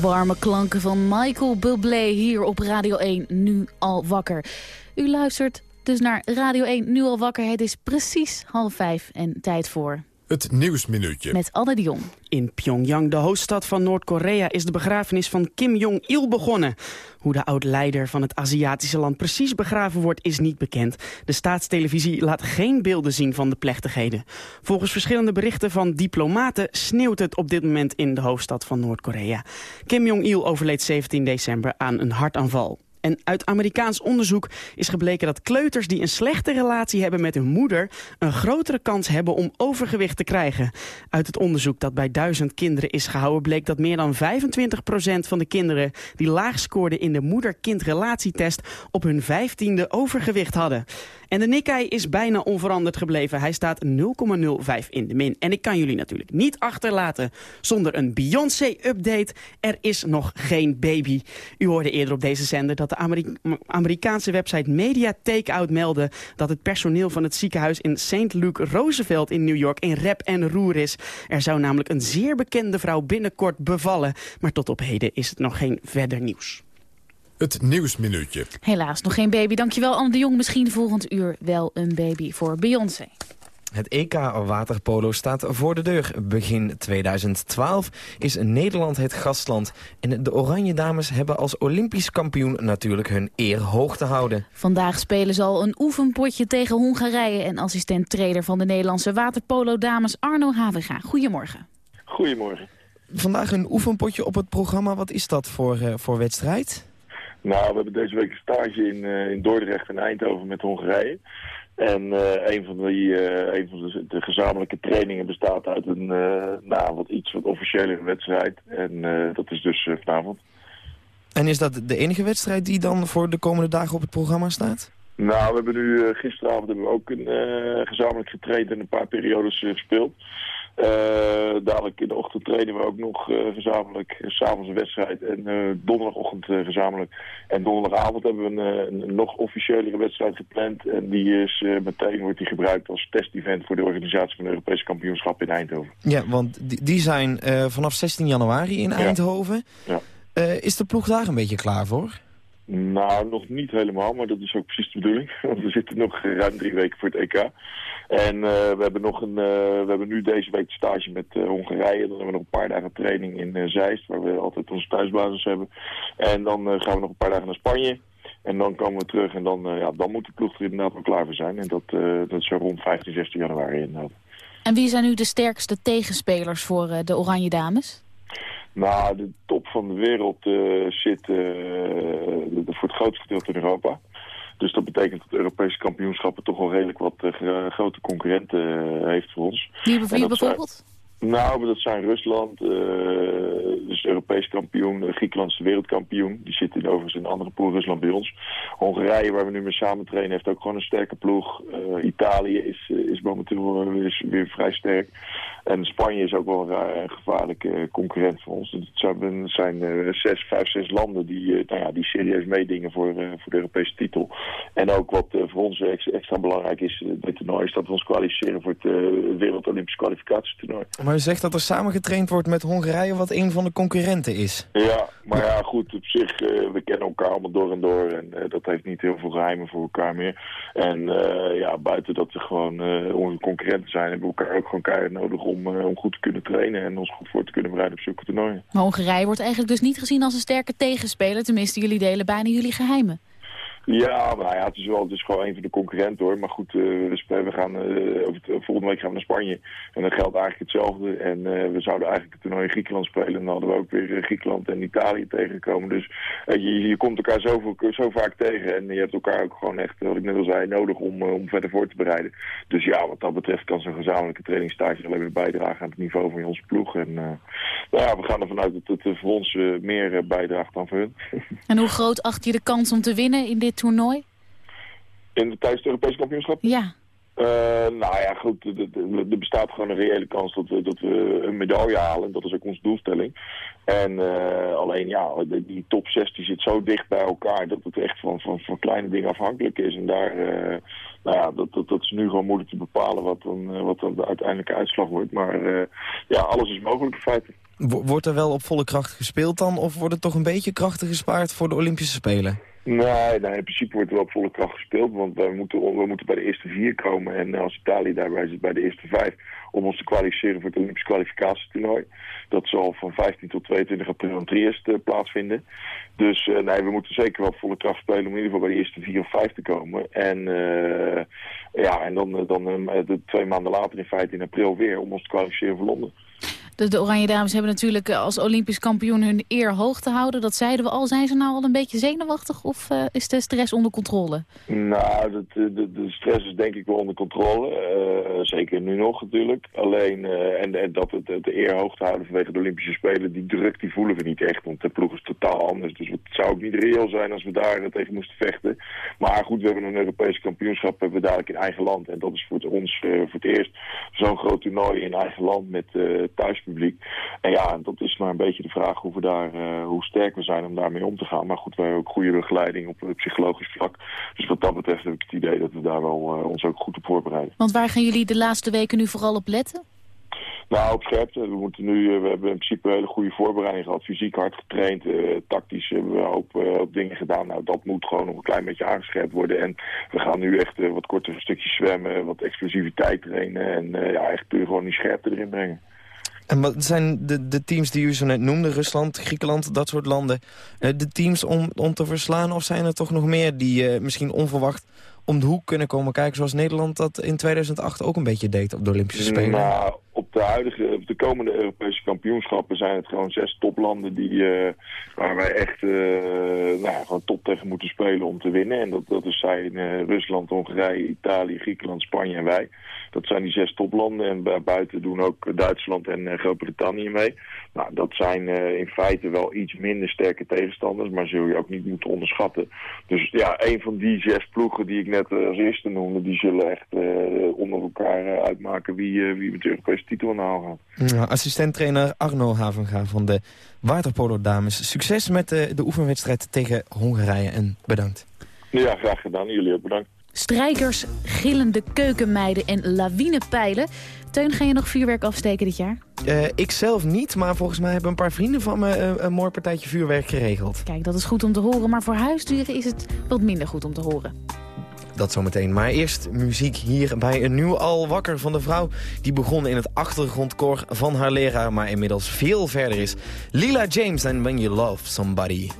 warme klanken van Michael Bublé hier op Radio 1, nu al wakker. U luistert dus naar Radio 1, nu al wakker. Het is precies half vijf en tijd voor...
Het Nieuwsminuutje.
Met Anne Dion.
In Pyongyang, de hoofdstad van Noord-Korea, is de begrafenis van Kim Jong-il begonnen. Hoe de oud-leider van het Aziatische land precies begraven wordt, is niet bekend. De staatstelevisie laat geen beelden zien van de plechtigheden. Volgens verschillende berichten van diplomaten sneeuwt het op dit moment in de hoofdstad van Noord-Korea. Kim Jong-il overleed 17 december aan een hartaanval. En uit Amerikaans onderzoek is gebleken dat kleuters die een slechte relatie hebben met hun moeder... een grotere kans hebben om overgewicht te krijgen. Uit het onderzoek dat bij duizend kinderen is gehouden... bleek dat meer dan 25% van de kinderen die laag scoorden in de moeder-kind-relatietest... op hun vijftiende overgewicht hadden. En de Nikkei is bijna onveranderd gebleven. Hij staat 0,05 in de min. En ik kan jullie natuurlijk niet achterlaten zonder een Beyoncé-update. Er is nog geen baby. U hoorde eerder op deze zender dat de Amerikaanse website Media Takeout meldde... dat het personeel van het ziekenhuis in St. Luke Roosevelt in New York in rep en roer is. Er zou namelijk een zeer bekende vrouw binnenkort bevallen. Maar tot op heden is het nog geen verder nieuws.
Het Nieuwsminuutje.
Helaas nog geen baby. Dankjewel Anne de Jong. Misschien volgend uur wel een baby voor Beyoncé.
Het EK waterpolo staat voor de deur. Begin 2012 is Nederland het gastland. En de Oranje Dames hebben als Olympisch kampioen natuurlijk hun eer hoog te houden.
Vandaag spelen ze al een oefenpotje tegen Hongarije... en assistent-trainer van de Nederlandse waterpolo dames Arno Haviga. Goedemorgen.
Goedemorgen.
Vandaag een oefenpotje op het programma. Wat is dat voor, uh, voor wedstrijd?
Nou, we hebben deze week een stage in, uh, in Dordrecht en Eindhoven met Hongarije. En uh, een van, die, uh, een van de, de, gezamenlijke trainingen bestaat uit een nou, wat iets wat officiële wedstrijd. En dat is dus vanavond.
En is dat de enige wedstrijd die dan voor de komende dagen op het programma staat?
Nou, we hebben nu gisteravond hebben we ook een, gezamenlijk getraind en een paar periodes gespeeld. Uh, dadelijk in de ochtend trainen we ook nog uh, gezamenlijk, s'avonds een wedstrijd en uh, donderdagochtend gezamenlijk. En donderdagavond hebben we een, een, nog officiëlere wedstrijd gepland en die is meteen wordt die gebruikt als test-event voor de organisatie van de Europese kampioenschap in Eindhoven.
Ja, want die, die zijn vanaf 16 januari in Eindhoven.
Ja.
is de ploeg daar een beetje klaar voor?
Nou, nog niet helemaal, maar dat is ook precies de bedoeling. [laughs] Want we zitten nog ruim drie weken voor het EK. En uh, we, hebben nog een, uh, we hebben nu deze week stage met uh, Hongarije. Dan hebben we nog een paar dagen training in Zeist, waar we altijd onze thuisbasis hebben. En dan gaan we nog een paar dagen naar Spanje. En dan komen we terug en dan, ja, dan moet de ploeg er inderdaad wel klaar voor zijn. En dat, dat is rond 15, 16 januari inderdaad.
En wie zijn nu de sterkste tegenspelers voor de Oranje Dames?
Nou, de top van de wereld zit voor het grootste gedeelte in Europa. Dus dat betekent dat de Europese kampioenschappen toch wel redelijk wat uh, grote concurrenten heeft voor ons.
Wie, wie bijvoorbeeld?
Zijn, nou, dat zijn Rusland, uh, dus Europees kampioen, Griekenland is de wereldkampioen. Die zit in, overigens in een andere pool, Rusland bij ons. Hongarije, waar we nu mee samen trainen, heeft ook gewoon een sterke ploeg. Italië is, is momenteel weer, vrij sterk. En Spanje is ook wel een, een gevaarlijke concurrent voor ons. Het zijn, zijn uh, zes, vijf, zes landen die, nou ja, die serieus meedingen voor, voor de Europese titel. En ook wat voor ons extra belangrijk is, dit toernooi, is dat we ons kwalificeren voor het Wereld Olympisch kwalificatietoernooi.
Maar u zegt dat er samen getraind wordt met Hongarije, wat een van de concurrenten is.
Ja, maar ja, goed, op zich, we kennen elkaar allemaal door en door. En dat heeft niet heel veel geheimen voor elkaar meer. En ja, buiten dat we gewoon onze concurrenten zijn, hebben we elkaar ook gewoon keihard nodig om om, om goed te kunnen trainen en ons goed voor te kunnen bereiden op zulke toernooien.
Maar Hongarije wordt eigenlijk dus niet gezien als een sterke tegenspeler. Tenminste, jullie delen bijna jullie geheimen.
Ja, nou ja, het is wel het is gewoon een van de concurrenten hoor. Maar goed, uh, we gaan, uh, volgende week gaan we naar Spanje. En dan geldt eigenlijk hetzelfde. En uh, we zouden eigenlijk het toernooi in Griekenland spelen. En dan hadden we ook weer Griekenland en Italië tegengekomen. Dus je, je komt elkaar zo, zo vaak tegen. En je hebt elkaar ook gewoon echt, wat ik net al zei, nodig om, om verder voor te bereiden. Dus ja, wat dat betreft kan zo'n gezamenlijke trainingstage alleen maar bijdragen aan het niveau van onze ploeg. En nou ja, we gaan ervan uit dat het voor ons meer bijdraagt dan voor hun. [laughs]
En hoe groot acht je de kans om te winnen in dit toernooi?
In de, tijdens het Europese kampioenschap?
Ja.
Uh, nou ja, goed, er bestaat gewoon een reële kans dat we, dat we een medaille halen. Dat is ook onze doelstelling. En uh, alleen ja, die top 6 die zit zo dicht bij elkaar dat het echt van, van, van kleine dingen afhankelijk is. En daar, uh, nou ja, dat, dat, dat is nu gewoon moeilijk te bepalen wat dan, wat dan de uiteindelijke uitslag wordt. Maar ja, alles is mogelijk in feite.
Wordt er wel op volle kracht gespeeld dan? Of wordt er toch een beetje krachten gespaard voor de Olympische Spelen?
Nee, nee, in principe wordt er wel op volle kracht gespeeld. Want we moeten, we moeten bij de eerste vier komen. En als Italië daarbij zit bij de eerste vijf... om ons te kwalificeren voor het Olympisch kwalificatietoernooi. Dat zal van 15 tot 22 april in Triest uh, plaatsvinden. Dus uh, nee, we moeten zeker wel op volle kracht spelen... om in ieder geval bij de eerste vier of vijf te komen. En, uh, ja, en dan, dan de twee maanden later in feite in april weer... om ons te kwalificeren voor Londen.
De, de, Oranje Dames hebben natuurlijk als Olympisch kampioen hun eer hoog te houden. Dat zeiden we al. Zijn ze nou al een beetje zenuwachtig of uh, is de stress onder controle?
Nou, de, de, de stress is denk ik wel onder controle. Uh, zeker nu nog natuurlijk. Alleen, en, en, dat het de eer hoog te houden vanwege de Olympische Spelen, die druk die voelen we niet echt. Want de ploeg is totaal anders. Dus het zou ook niet reëel zijn als we daar tegen moesten vechten. Maar goed, we hebben een Europese kampioenschap hebben we dadelijk in eigen land. En dat is voor ons voor het eerst zo'n groot toernooi in eigen land met thuis publiek. En ja, dat is maar een beetje de vraag hoe, we daar, uh, hoe sterk we zijn om daarmee om te gaan. Maar goed, wij hebben ook goede begeleiding op het psychologisch vlak. Dus wat dat betreft heb ik het idee dat we daar wel uh, ons ook goed op voorbereiden.
Want waar gaan jullie de laatste weken nu vooral op letten?
Nou, op scherpte. We, moeten nu, we hebben in principe een hele goede voorbereiding gehad. Fysiek hard getraind. Uh, tactisch hebben we ook uh, dingen gedaan. Nou, dat moet gewoon nog een klein beetje aangescherpt worden. En we gaan nu echt wat kortere stukjes zwemmen. Wat explosiviteit trainen. En ja, echt gewoon die scherpte erin brengen.
En wat zijn de, de teams die u zo net noemde, Rusland, Griekenland, dat soort landen... de teams om, om te verslaan of zijn er toch nog meer die misschien onverwacht om de hoek kunnen komen kijken... zoals Nederland dat in 2008 ook een beetje deed op de Olympische Spelen?
Nou, op de huidige, op de komende Europese kampioenschappen zijn het gewoon zes toplanden die, uh, waar wij echt uh, nou, gewoon top tegen moeten spelen om te winnen. En dat, dat is zijn uh, Rusland, Hongarije, Italië, Griekenland, Spanje en wij. Dat zijn die zes toplanden en buiten doen ook Duitsland en Groot-Brittannië mee. Nou, dat zijn in feite wel iets minder sterke tegenstanders, maar zul je ook niet moeten onderschatten. Dus ja, een van die zes ploegen die ik net als eerste noemde, die zullen echt onder elkaar uitmaken wie, wie de Europese titel aan de haal gaat.
Ja, assistent-trainer Arno Havenga van de waterpolo-dames. Succes met de, de oefenwedstrijd tegen Hongarije en bedankt.
Ja, graag gedaan. Jullie ook bedankt.
Strijkers, gillende keukenmeiden en lawinepijlen. Teun, ga je nog vuurwerk afsteken dit jaar?
Uh, ik zelf niet, maar volgens mij hebben een paar vrienden van me uh, een mooi partijtje vuurwerk geregeld.
Kijk, dat is goed om te horen, maar voor huisdieren is het wat minder goed om te horen.
Dat zometeen. Maar eerst muziek hier bij een nieuw al wakker van de vrouw... die begon in het achtergrondkoor van haar leraar... maar inmiddels veel verder is. Lila James en When You Love Somebody.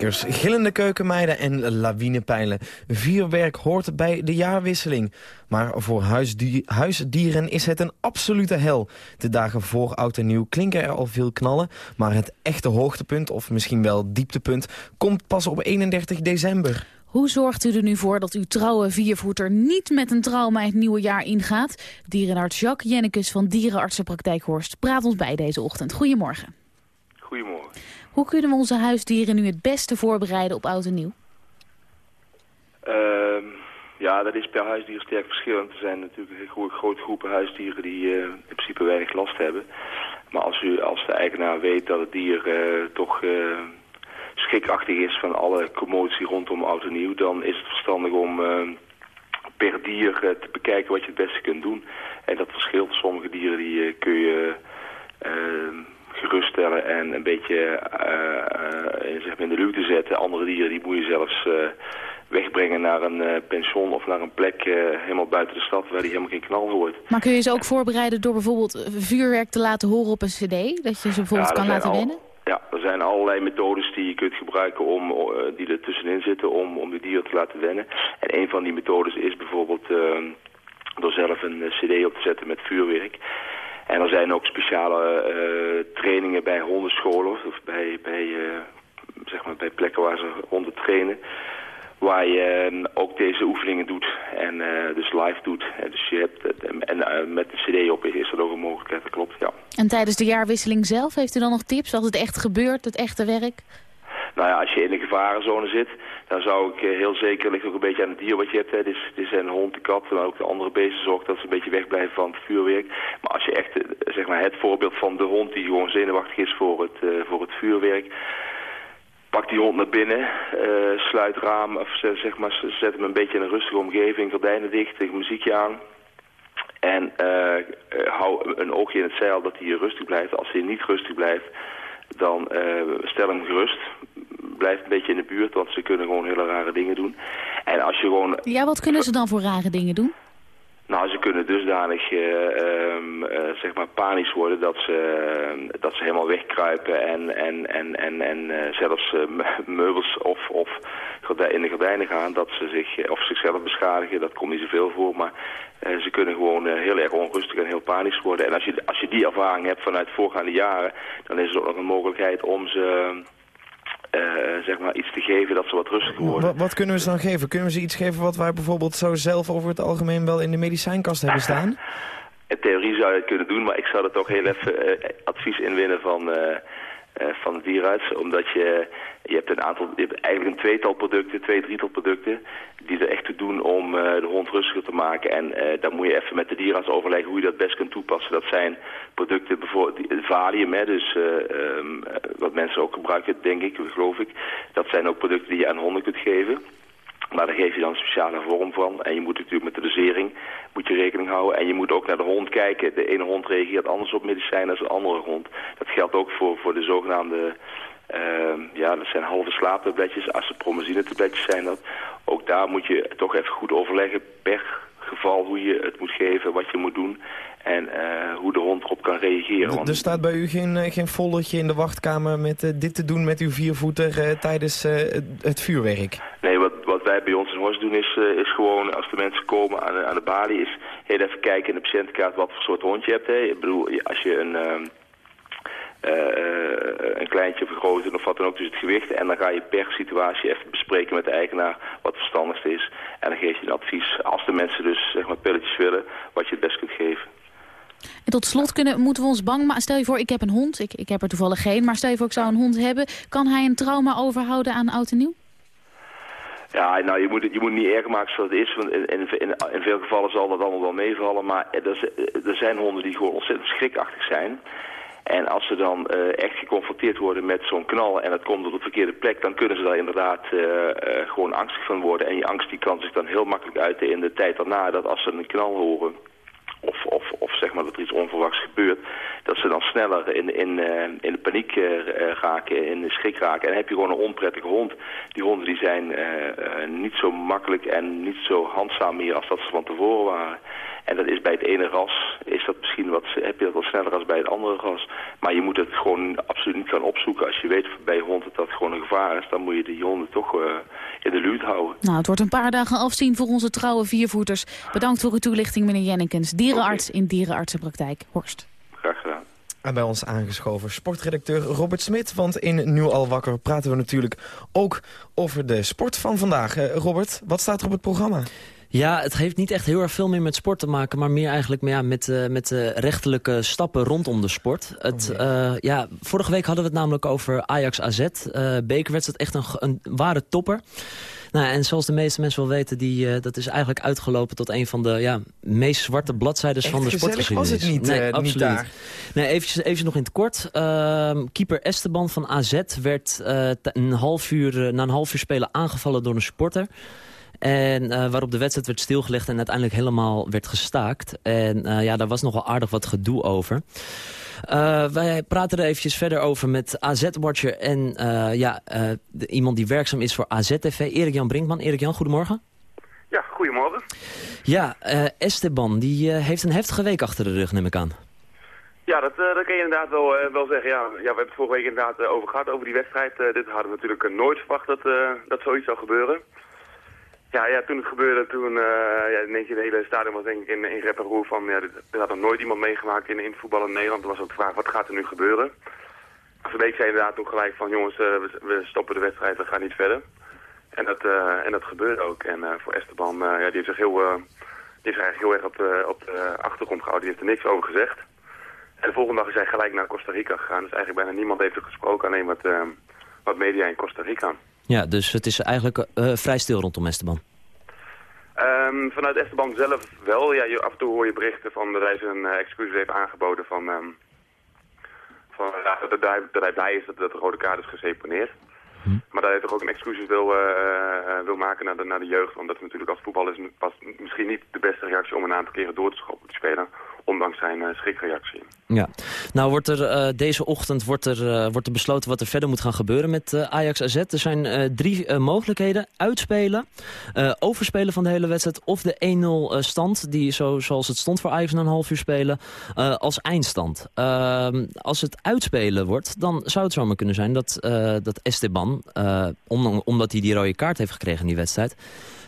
Gillende keukenmeiden en lawinepijlen. Vuurwerk hoort bij de jaarwisseling. Maar voor huisdi- huisdieren is het een absolute hel. De dagen voor oud en nieuw klinken er al veel knallen... maar het echte hoogtepunt, of misschien wel dieptepunt... komt pas op 31 december.
Hoe zorgt u er nu voor dat uw trouwe viervoeter niet met een trauma het nieuwe jaar ingaat? Dierenarts Jacques Jennekes van Dierenartsenpraktijk Horst praat ons bij deze ochtend. Goedemorgen.
Goedemorgen.
Hoe kunnen we onze huisdieren nu het beste voorbereiden op oud en nieuw?
Ehm, ja, dat is per huisdier sterk verschillend. Er zijn natuurlijk grote groepen huisdieren die eh, in principe weinig last hebben. Maar als, u, als de eigenaar weet dat het dier eh, toch eh, schrikachtig is van alle commotie rondom oud en nieuw... dan is het verstandig om per dier te bekijken wat je het beste kunt doen. En dat verschilt. Sommige dieren die kun je geruststellen en een beetje eh, eh, zeg maar in de luwte zetten. Andere dieren die moet je zelfs... eh, wegbrengen naar een eh, pension of naar een plek helemaal buiten de stad waar die helemaal geen knal hoort.
Maar kun je ze ook voorbereiden door bijvoorbeeld vuurwerk te laten horen op een cd? Dat je ze bijvoorbeeld kan laten
al-
wennen?
Ja, er zijn allerlei methodes die je kunt gebruiken om, die er tussenin zitten om, om de dieren te laten wennen. En een van die methodes is bijvoorbeeld door zelf een cd op te zetten met vuurwerk. En er zijn ook speciale eh, trainingen bij hondenscholen of bij, bij, eh, zeg maar bij plekken waar ze honden trainen. Waar je eh, ook deze oefeningen doet en eh, dus live doet. En, dus je hebt, het- en met de cd op is dat ook een mogelijkheid, dat klopt, ja.
En tijdens de jaarwisseling zelf, heeft u dan nog tips als het echt gebeurt, het echte werk?
Nou ja, als je in de gevarenzone zit, dan zou ik eh, heel zeker, ligt ook een beetje aan het dier wat je hebt. Hè. Dus, het is een hond, de kat, maar ook de andere beesten zorgen dat ze een beetje wegblijven van het vuurwerk. Maar als je echt, eh, zeg maar, het voorbeeld van de hond die gewoon zenuwachtig is voor het, eh, voor het vuurwerk. Pak die hond naar binnen, eh, sluit raam, of ze- zeg maar, zet hem een beetje in een rustige omgeving, gordijnen dicht, muziekje aan. En eh, hou een oogje in het zeil dat hij rustig blijft. Als hij niet rustig blijft, dan stel hem gerust. Blijf een beetje in de buurt, want ze kunnen gewoon hele rare dingen doen. En als je gewoon...
Ja, wat kunnen ze dan voor rare dingen doen?
Nou, ze kunnen dusdanig eh, ehm, eh, zeg maar panisch worden dat ze, eh, dat ze helemaal wegkruipen en, en, en, en, en zelfs me- meubels of, of in de gordijnen gaan, dat ze zich, of zichzelf beschadigen. Dat komt niet zoveel voor, maar ze kunnen gewoon heel erg onrustig en heel panisch worden. En als je, als je die ervaring hebt vanuit voorgaande jaren, dan is er ook nog een mogelijkheid om ze... eh, zeg maar iets te geven dat ze wat rustiger worden.
Wat, wat kunnen we ze dan geven? Kunnen we ze iets geven wat wij bijvoorbeeld zo zelf over het algemeen wel in de medicijnkast hebben [laughs] staan?
In theorie zou je het kunnen doen, maar ik zou er toch heel even eh, advies inwinnen van, eh, van de dierenarts. Omdat je, je hebt een aantal, je hebt eigenlijk een tweetal producten, twee, drietal producten, die er echt toe doen om eh, de hond rustiger te maken. En eh dan moet je even met de dierenarts overleggen hoe je dat best kunt toepassen. Dat zijn producten, bijvoorbeeld valium, dus eh, ehm, eh, wat mensen ook gebruiken, denk ik, geloof ik. Dat zijn ook producten die je aan honden kunt geven. Maar daar geef je dan een speciale vorm van. En je moet natuurlijk met de dosering moet je rekening houden. En je moet ook naar de hond kijken. De ene hond reageert anders op medicijn dan de andere hond. Dat geldt ook voor, voor de zogenaamde... ehm, ja, dat zijn halve slaaptabletjes. Acipromycine tabletjes zijn dat. Ook daar moet je toch even goed overleggen per geval hoe je het moet geven, wat je moet doen. En eh, hoe de hond erop kan reageren. Want
Er staat bij u geen, eh, geen foldertje in de wachtkamer met eh, dit te doen met uw viervoeter tijdens het- het vuurwerk.
Nee, wij bij ons in Horst doen is, eh, is gewoon als de mensen komen aan, de- aan de balie... is heel even kijken in de patiëntenkaart wat voor soort hond je hebt. Hè. Ik bedoel, als je een... ehm, eh, een kleintje vergroten of wat dan ook, dus het gewicht. En dan ga je per situatie even bespreken met de eigenaar wat het verstandigste is. En dan geef je een advies, als de mensen dus zeg maar pilletjes willen, wat je het best kunt geven.
En tot slot kunnen, moeten we ons bang maken. Stel je voor, ik heb een hond. Ik, ik heb er toevallig geen. Maar stel je voor, ik zou een hond hebben. Kan hij een trauma overhouden aan oud en nieuw?
Ja, nou, je moet het je moet het niet erg maken zoals het is. Want in, in, in, veel gevallen zal dat allemaal wel meevallen. Maar er, er zijn honden die gewoon ontzettend schrikachtig zijn. En als ze dan eh, echt geconfronteerd worden met zo'n knal en dat komt op de verkeerde plek, dan kunnen ze daar inderdaad eh, eh, gewoon angstig van worden. En die angst die kan zich dan heel makkelijk uiten in de tijd daarna, dat als ze een knal horen, of, of, of zeg maar dat er iets onverwachts gebeurt, dat ze dan sneller in, in, eh, in de paniek eh, eh, raken, in de schrik raken. En heb je gewoon een onprettige hond. Die honden die zijn niet zo makkelijk en niet zo handzaam meer als dat ze van tevoren waren. En dat is bij het ene ras, is dat misschien wat, heb je dat sneller als bij het andere ras. Maar je moet het gewoon absoluut niet gaan opzoeken. Als je weet bij hond dat dat gewoon een gevaar is, dan moet je die honden toch in de luurt houden.
Nou, het wordt een paar dagen afzien voor onze trouwe viervoeters. Bedankt voor uw toelichting, meneer Jennekens. Dierenarts in Dierenartsenpraktijk Horst.
Graag gedaan.
En bij ons aangeschoven sportredacteur Robert Smit. Want in Nu al wakker praten we natuurlijk ook over de sport van vandaag. Eh, Robert, wat staat er op het programma?
Ja, het heeft niet echt heel erg veel meer met sport te maken... maar meer eigenlijk ja, met, eh, met de rechtelijke stappen rondom de sport. Het, eh, ja, vorige week hadden we het namelijk over Ajax-AZ. eh bekerwedstrijd, echt een, een ware topper. Nou, en zoals de meeste mensen wel weten, die, eh, dat is eigenlijk uitgelopen tot een van de ja, meest zwarte bladzijden van de sportgeschiedenis.
was het niet,
nee,
eh, niet
absoluut.
daar.
Nee, eventjes, eventjes nog in het kort. Ehm, keeper Esteban van AZ werd eh, een half uur, na een half uur spelen aangevallen door een supporter. En eh, waarop de wedstrijd werd stilgelegd en uiteindelijk helemaal werd gestaakt. En eh, ja, daar was nogal aardig wat gedoe over. Eh, wij praten er eventjes verder over met AZ-watcher en ja, de- iemand die werkzaam is voor AZ-TV, Erik-Jan Brinkman. Erik-Jan, goedemorgen.
Ja, goedemorgen.
Ja, Esteban, die heeft een heftige week achter de rug, neem ik aan.
Ja, dat, dat kan je inderdaad wel, wel zeggen. Ja, ja, we hebben het vorige week inderdaad over gehad, over die wedstrijd. Dit hadden we natuurlijk nooit verwacht dat, dat zoiets zou gebeuren. Ja, ja, toen het gebeurde, toen eh ja, het hele stadion was denk ik in, in rep en roer van... Ja, dit had nog nooit iemand meegemaakt in, in voetbal in Nederland. Er was ook de vraag, wat gaat er nu gebeuren? Verbeek zei inderdaad toen gelijk van, jongens, eh, we, stoppen de wedstrijd, we gaan niet verder. En dat, eh, en dat gebeurde ook. En voor Esteban, ja, die heeft zich heel, die zich eigenlijk heel erg op de, op de achtergrond gehouden. Die heeft er niks over gezegd. En de volgende dag is hij gelijk naar Costa Rica gegaan. Dus eigenlijk bijna niemand heeft er gesproken, alleen wat, wat media in Costa Rica.
Ja, dus het is eigenlijk eh, vrij stil rondom Esteban.
Ehm, vanuit Esteban zelf wel. Ja, je, af en toe hoor je berichten van dat hij zijn uh, excuses heeft aangeboden van, ehm, van ja, dat, hij, dat hij blij is dat, dat de rode kaart is geseponeerd. Maar dat hij toch ook een excuses wil, eh, eh, wil maken naar de, naar de jeugd. Omdat het natuurlijk als voetbal is was misschien niet de beste reactie om een aantal keren door te schoppen te spelen. Ondanks zijn eh, schrikreactie.
Ja, nou wordt er eh, deze ochtend wordt er, eh, wordt er besloten wat er verder moet gaan gebeuren met Ajax AZ. Er zijn drie mogelijkheden. Uitspelen, overspelen van de hele wedstrijd of de 1-0 eh, stand, die zo, zoals het stond voor Ajax na een half uur spelen, als eindstand. Ehm, als het uitspelen wordt, dan zou het zomaar kunnen zijn dat, dat Esteban, om, omdat hij die rode kaart heeft gekregen in die wedstrijd,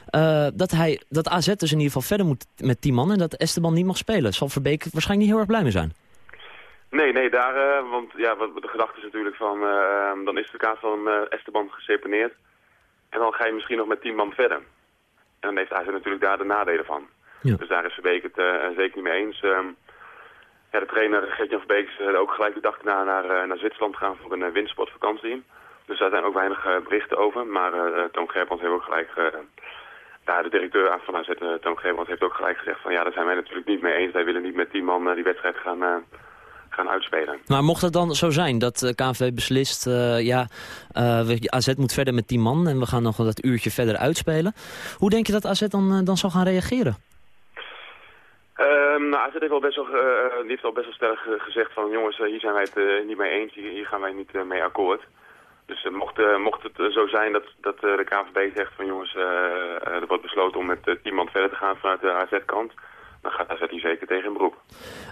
eh, dat, hij, dat AZ dus in ieder geval verder moet met 10 man en dat Esteban niet mag spelen. Zal Verbeek waarschijnlijk niet heel erg blij mee zijn.
Nee, nee, daar, eh, want ja, wat, de gedachte is natuurlijk van, eh, dan is de kaart van Esteban geseponeerd. En dan ga je misschien nog met 10 man verder. En dan heeft hij natuurlijk daar de nadelen van. Dus daar is Verbeek het zeker niet mee eens. Ehm, ja, de trainer Gert-Jan Verbeek is ook gelijk de dag na naar, naar Zwitserland gegaan voor een windsportvakantie. Dus daar zijn ook weinig berichten over. Maar Toon Gerbrands heeft ook gelijk, daar de directeur van AZ, uh, Toon Gerbrands, heeft ook gelijk gezegd van ja, daar zijn wij natuurlijk niet mee eens. Wij willen niet met 10 man die wedstrijd gaan gaan uitspelen.
Maar mocht het dan zo zijn dat de KNVB beslist... Ja, AZ moet verder met 10 man en we gaan nog dat uurtje verder uitspelen. Hoe denk je dat AZ dan, dan zal gaan reageren?
Um, nou, AZ heeft, wel best wel, die heeft wel best wel sterk gezegd van... jongens, hier zijn wij het niet mee eens, hier, hier gaan wij niet mee akkoord. Dus mocht, mocht het zo zijn dat, dat de KNVB zegt van... jongens, er wordt besloten om met 10 man verder te gaan vanuit de AZ-kant dan gaat AZ hier zeker tegen in beroep.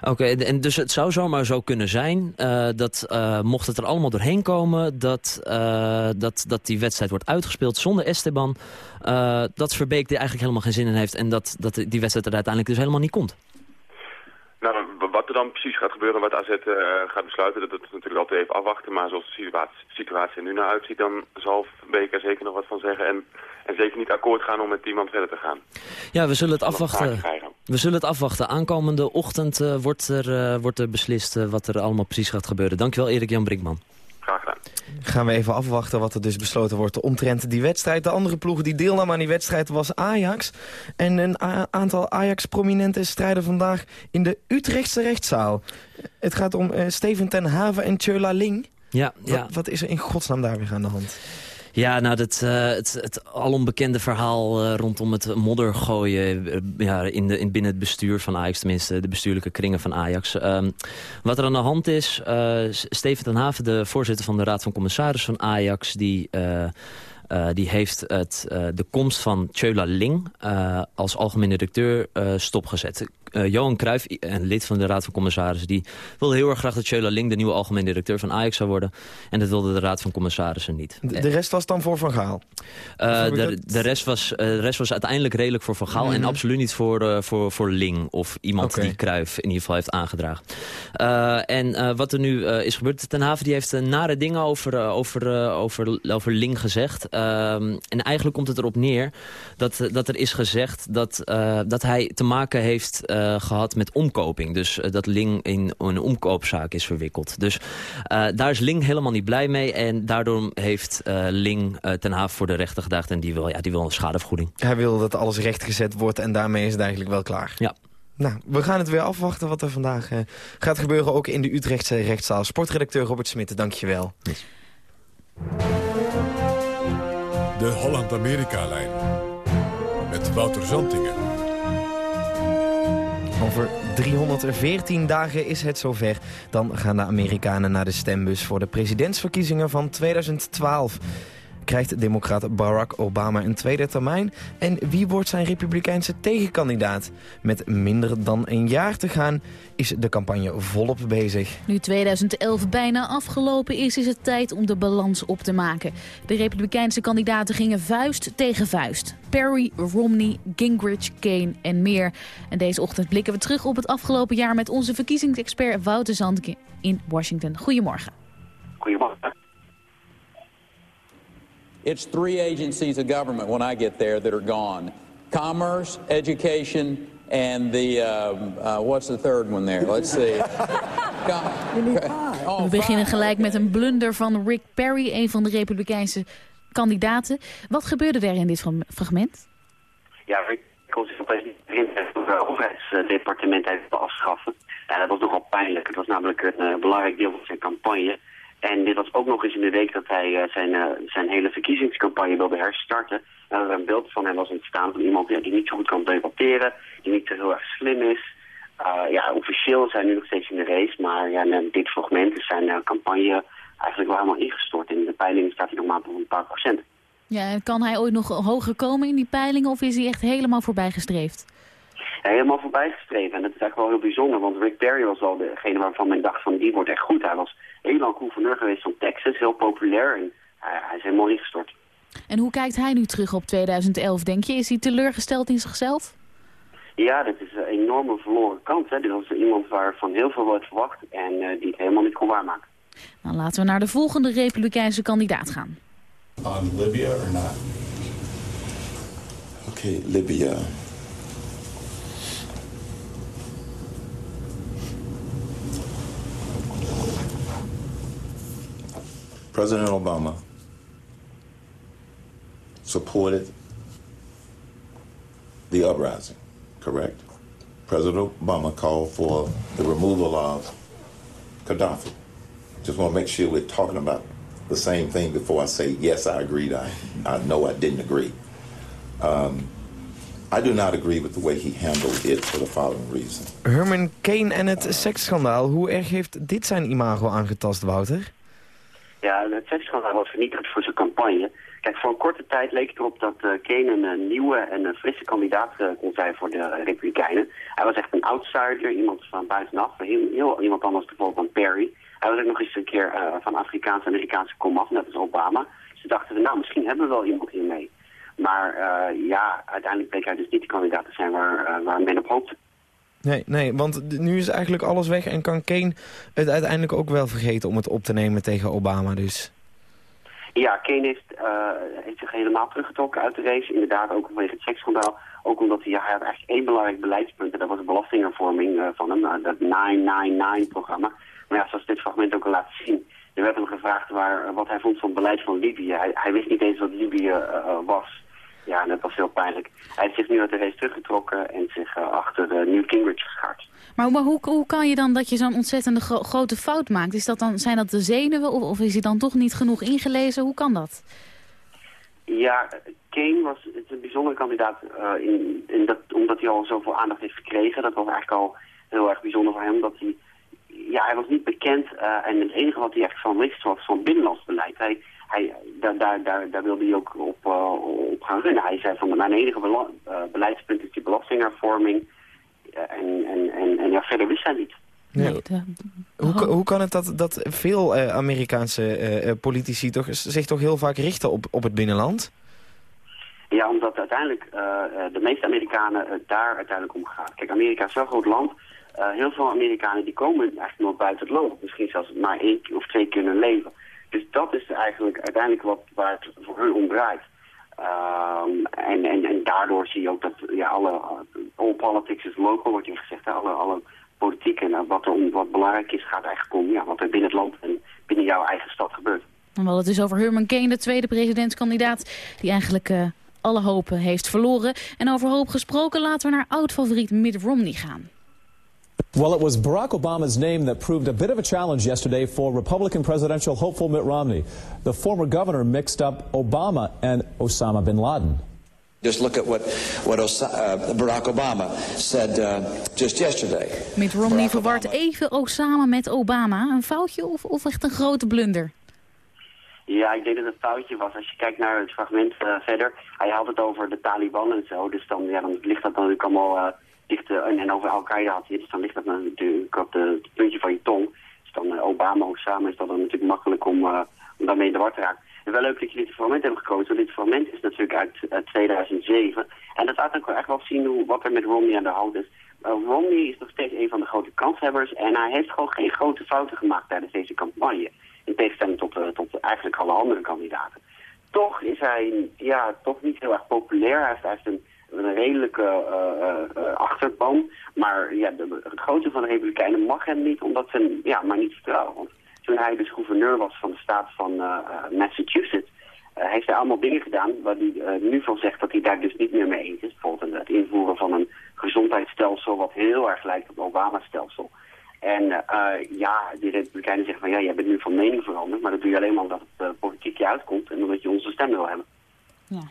Oké, en dus het zou zomaar zo kunnen zijn dat mocht het er allemaal doorheen komen... Dat, dat, dat die wedstrijd wordt uitgespeeld zonder Esteban... dat Verbeek er eigenlijk helemaal geen zin in heeft... en dat, dat die wedstrijd er uiteindelijk dus helemaal niet komt.
Nou, wat er dan precies gaat gebeuren, wat AZ gaat besluiten, dat, is natuurlijk altijd even afwachten. Maar zoals de situatie, situatie er nu naar uitziet, dan zal er zeker nog wat van zeggen. En, en zeker niet akkoord gaan om met iemand verder te gaan.
Ja, we zullen het afwachten. We zullen het afwachten. Aankomende ochtend uh, wordt, er, uh, wordt er beslist wat er allemaal precies gaat gebeuren. Dankjewel Erik-Jan Brinkman.
Gaan we even afwachten wat er dus besloten wordt omtrent die wedstrijd. De andere ploeg die deelnam aan die wedstrijd was Ajax. En een aantal Ajax-prominenten strijden vandaag in de Utrechtse rechtszaal. Het gaat om Steven ten Haven en Tjöla Ling.
Ja, ja.
Wat, wat is er in godsnaam daar weer aan de hand?
Ja, nou, dat, uh, het, het alonbekende verhaal uh, rondom het moddergooien uh, ja, in de, in binnen het bestuur van Ajax, tenminste de bestuurlijke kringen van Ajax. Um, wat er aan de hand is, Steven ten Haven, de voorzitter van de Raad van Commissaris van Ajax, die... Die heeft het, de komst van Tjöla Ling als algemeen directeur stopgezet. Johan Cruijff, een lid van de Raad van Commissarissen... die wilde heel erg graag dat Tjöla Ling de nieuwe algemeen directeur van Ajax zou worden. En dat wilde de Raad van Commissarissen niet.
De, de rest was dan voor Van Gaal?
de, de, rest was, de rest was uiteindelijk redelijk voor Van Gaal... Mm -hmm. en absoluut niet voor, voor, voor Ling of iemand okay. die Cruijff in ieder geval heeft aangedragen. en wat er nu is gebeurd... Ten Haven die heeft nare dingen over, over, over, over Ling gezegd... Um, en eigenlijk komt het erop neer dat, dat er is gezegd dat, uh, dat hij te maken heeft uh, gehad met omkoping. Dus uh, dat Ling in een omkoopzaak is verwikkeld. Dus daar is Ling helemaal niet blij mee. En daardoor heeft Ling ten haven voor de rechter gedaagd. En die wil, ja, die wil een schadevergoeding.
Hij wil dat alles rechtgezet wordt en daarmee is het eigenlijk wel klaar.
Ja.
Nou, we gaan het weer afwachten wat er vandaag gaat gebeuren. Ook in de Utrechtse rechtszaal. Sportredacteur Robert Smit, dank je wel.
Yes.
De Holland-Amerika-lijn. Met Wouter Zantingen.
Over 314 dagen is het zover. Dan gaan de Amerikanen naar de stembus voor de presidentsverkiezingen van 2012 krijgt democraat Barack Obama een tweede termijn? En wie wordt zijn republikeinse tegenkandidaat? Met minder dan een jaar te gaan is de campagne volop bezig.
Nu 2011 bijna afgelopen is, is het tijd om de balans op te maken. De republikeinse kandidaten gingen vuist tegen vuist. Perry, Romney, Gingrich, Kane en meer. En deze ochtend blikken we terug op het afgelopen jaar... met onze verkiezingsexpert Wouter Zandke in Washington. Goedemorgen.
Goedemorgen. It's three agencies of government when I get there that are gone. Commerce, education, and the, uh, uh, what's the third one there? Let's see. [laughs] [laughs]
We beginnen gelijk met een blunder van Rick Perry, een van de republikeinse kandidaten. Wat gebeurde er in dit fragment?
Ja, Rick kon zich opeens niet het overheidsdepartement even afschaffen. Ja, dat was nogal pijnlijk. Het was namelijk een uh, belangrijk deel van zijn campagne. En dit was ook nog eens in de week dat hij uh, zijn, uh, zijn hele verkiezingscampagne wilde herstarten. En dat er een beeld van hem was ontstaan van iemand die niet zo goed kan debatteren, die niet zo heel erg slim is. Uh, ja, officieel zijn nu nog steeds in de race, maar ja, dit fragment is zijn campagne eigenlijk wel helemaal ingestort. In de peilingen staat hij nog maar op een paar procent.
Ja, en kan hij ooit nog hoger komen in die peilingen of is hij echt helemaal voorbijgestreefd?
Ja, helemaal voorbijgestreefd. En dat is eigenlijk wel heel bijzonder, want Rick Perry was wel degene waarvan men dacht van die wordt echt goed. Hij was heel lang gouverneur geweest van Texas, heel populair en hij, hij is helemaal ingestort.
En hoe kijkt hij nu terug op 2011, denk je? Is hij teleurgesteld in zichzelf?
Ja, dat is een enorme verloren kans. Hè. Dit was iemand waarvan heel veel wordt verwacht en uh, die het helemaal niet kon waarmaken.
Dan laten we naar de volgende republikeinse kandidaat gaan.
On Libya or not?
Okay, Libya. President Obama supported the uprising, correct? President Obama called for the removal of Gaddafi. Just want to make sure we're talking about the same thing before I say, yes, I agreed. I, I know I didn't agree. Um, I do not agree with the way he handled it for the following reason.
Herman Kane en het seksschandaal. Hoe erg heeft dit zijn imago aangetast, Wouter?
Ja, het seksschandaal was vernietigend voor zijn campagne. Kijk, voor een korte tijd leek het erop dat uh, Kane een uh, nieuwe en een frisse kandidaat kon zijn voor de Republikeinen. Hij was echt een outsider, iemand van buitenaf, iemand anders bijvoorbeeld dan Perry. Hij was ook nog eens een keer van Afrikaans-Amerikaanse komaf, net als Obama. Ze dachten, nou, misschien hebben we wel iemand hiermee. Maar ja, uiteindelijk bleek hij dus niet de kandidaat te zijn waar, waar men op hoopte.
Nee, nee, want nu is eigenlijk alles weg en kan Kane het uiteindelijk ook wel vergeten om het op te nemen tegen Obama dus.
Ja, Kane heeft, uh, heeft zich helemaal teruggetrokken uit de race. Inderdaad, ook vanwege het seksschandaal. Ook omdat hij, had eigenlijk één belangrijk beleidspunt. En dat was de belastinghervorming uh, van hem. Uh, dat 999-programma. Maar ja, zoals dit fragment ook al laat zien. Er werd hem gevraagd waar, wat hij vond van het beleid van Libië. Hij, hij wist niet eens wat Libië was. Ja, dat was heel pijnlijk. Hij heeft zich nu uit de race teruggetrokken en zich achter uh, Newt Gingrich geschaard.
Maar, maar hoe, hoe kan je dan dat je zo'n ontzettende gro grote fout maakt? Is dat dan, zijn dat de zenuwen of, of is hij dan toch niet genoeg ingelezen? Hoe kan dat?
Ja, Kane was een bijzondere kandidaat uh, in, in dat, omdat hij al zoveel aandacht heeft gekregen. Dat was eigenlijk al heel erg bijzonder voor hem. Dat hij, ja, hij was niet bekend uh, en het enige wat hij echt van wist was van binnenlands beleid. Hij, hij, daar, daar, daar, daar wilde hij ook op, uh, op gaan runnen. Hij zei van mijn enige beleidspunt is die belastinghervorming. en, en, en, en ja, verder wist hij niet.
Nee. Hoe, hoe kan het dat, dat veel uh, Amerikaanse uh, politici toch, zich toch heel vaak richten op, op het binnenland?
Ja, omdat uiteindelijk uh, de meeste Amerikanen daar uiteindelijk om gaan. Kijk, Amerika is zo'n groot land. heel veel Amerikanen die komen eigenlijk nog buiten het land. Misschien zelfs maar één of twee hun leven. Dus dat is eigenlijk uiteindelijk wat, waar het voor hun om draait. Um, en, en, en daardoor zie je ook dat ja, alle, all politics is local, wordt hier gezegd. Alle, alle politiek en wat, er, wat belangrijk is, gaat eigenlijk om ja, wat er binnen het land en binnen jouw eigen stad gebeurt.
En we hadden het dus over Herman Kane, de tweede presidentskandidaat, die eigenlijk uh, alle hopen heeft verloren. En over hoop gesproken, laten we naar oud-favoriet Mitt Romney gaan.
Well, it was Barack Obama's name that proved a bit of a challenge yesterday for Republican presidential hopeful Mitt Romney. The former governor mixed up Obama and Osama bin Laden.
Just look at what, what Osa uh, Barack Obama said uh, just yesterday.
Mitt Romney verwart even Osama met Obama. Een foutje of, of echt een grote blunder?
Ja, ik denk dat het een foutje was. Als je kijkt naar het fragment uh, verder, hij had het over de Taliban en zo. Dus dan, ja, dan ligt dat natuurlijk allemaal uh, en over Al-Qaeda had dus dan ligt dat natuurlijk op de, het puntje van je tong. Dus dan Obama, Osama is dat dan natuurlijk makkelijk om, daarmee in de war te raken. En wel leuk dat jullie dit fragment hebben gekozen, want dit fragment is natuurlijk uit, uit 2007. En dat laat ook echt wel zien hoe, wat er met Romney aan de hand is. Romney is nog steeds een van de grote kanshebbers en hij heeft gewoon geen grote fouten gemaakt tijdens deze campagne. In tegenstelling tot, tot eigenlijk alle andere kandidaten. Toch is hij ja, toch niet heel erg populair. Hij heeft, hij heeft een, een redelijke uh, achterban. Maar ja, de, het grote van de Republikeinen mag hem niet, omdat ze hem ja, maar niet vertrouwen. Want toen hij dus gouverneur was van de staat van Massachusetts, heeft hij allemaal dingen gedaan waar hij nu van zegt dat hij daar dus niet meer mee eens is. Bijvoorbeeld het invoeren van een gezondheidsstelsel wat heel erg lijkt op het Obama-stelsel. En ja, de Republikeinen zeggen van ja, jij bent nu van mening veranderd, maar dat doe je alleen maar omdat het politiek je uitkomt en omdat je onze stem wil hebben.
Ja,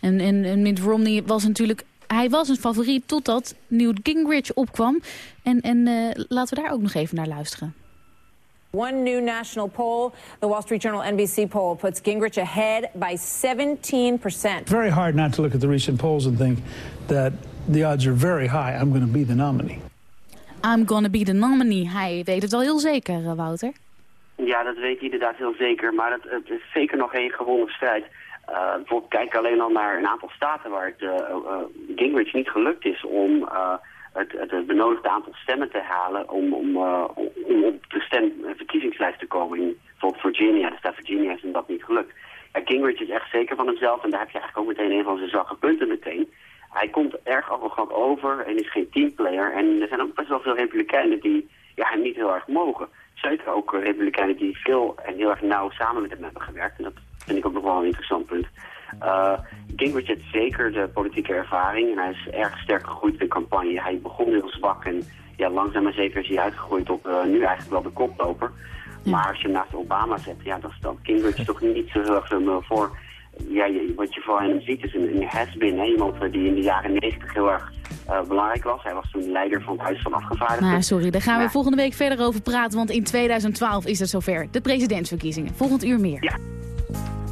en, en, en Mitt Romney was natuurlijk hij was een favoriet totdat Newt Gingrich opkwam. En, en uh, laten we daar ook nog even naar luisteren.
One new national poll, the Wall Street Journal NBC poll, puts Gingrich ahead by 17 percent.
It's very hard not to look at the recent polls and think that the odds are very high. I'm going to be the nominee.
I'm going to be the nominee. Hij weet het al heel zeker, eh, Wouter.
Ja, dat weet hij inderdaad heel zeker. Maar het, het is zeker nog geen gewonnen strijd. Uh, bijvoorbeeld kijk alleen al naar een aantal staten waar het uh, uh, Gingrich niet gelukt is om het, benodigde aantal stemmen te halen om, om, om op de stem, verkiezingslijst te komen. In bijvoorbeeld Virginia, de staat Virginia is hem dat niet gelukt. Ja, Gingrich is echt zeker van hemzelf en daar heb je eigenlijk ook meteen een van zijn zwakke punten meteen. Hij komt erg arrogant over en is geen teamplayer. En er zijn ook best wel veel republikeinen die ja, hem niet heel erg mogen. Zeker ook republikeinen die veel en heel erg nauw samen met hem hebben gewerkt. En dat vind ik ook nog wel een interessant punt. Uh, Gingrich heeft zeker de politieke ervaring en hij is erg sterk gegroeid in de campagne. Hij begon heel zwak en ja, langzaam maar zeker is hij uitgegroeid op uh, nu eigenlijk wel de koploper. Maar als je hem naast Obama zet, ja, dan stelt Gingrich toch niet zo heel erg uh, voor. Ja, je, wat je vooral in hem ziet is een, een has-been, iemand die in de jaren 90 heel erg belangrijk was. Hij was toen leider van het Huis van Afgevaardigden.
Sorry, daar gaan we volgende week verder over praten, want in 2012 is het zover. De presidentsverkiezingen. Volgend uur meer.
Ja.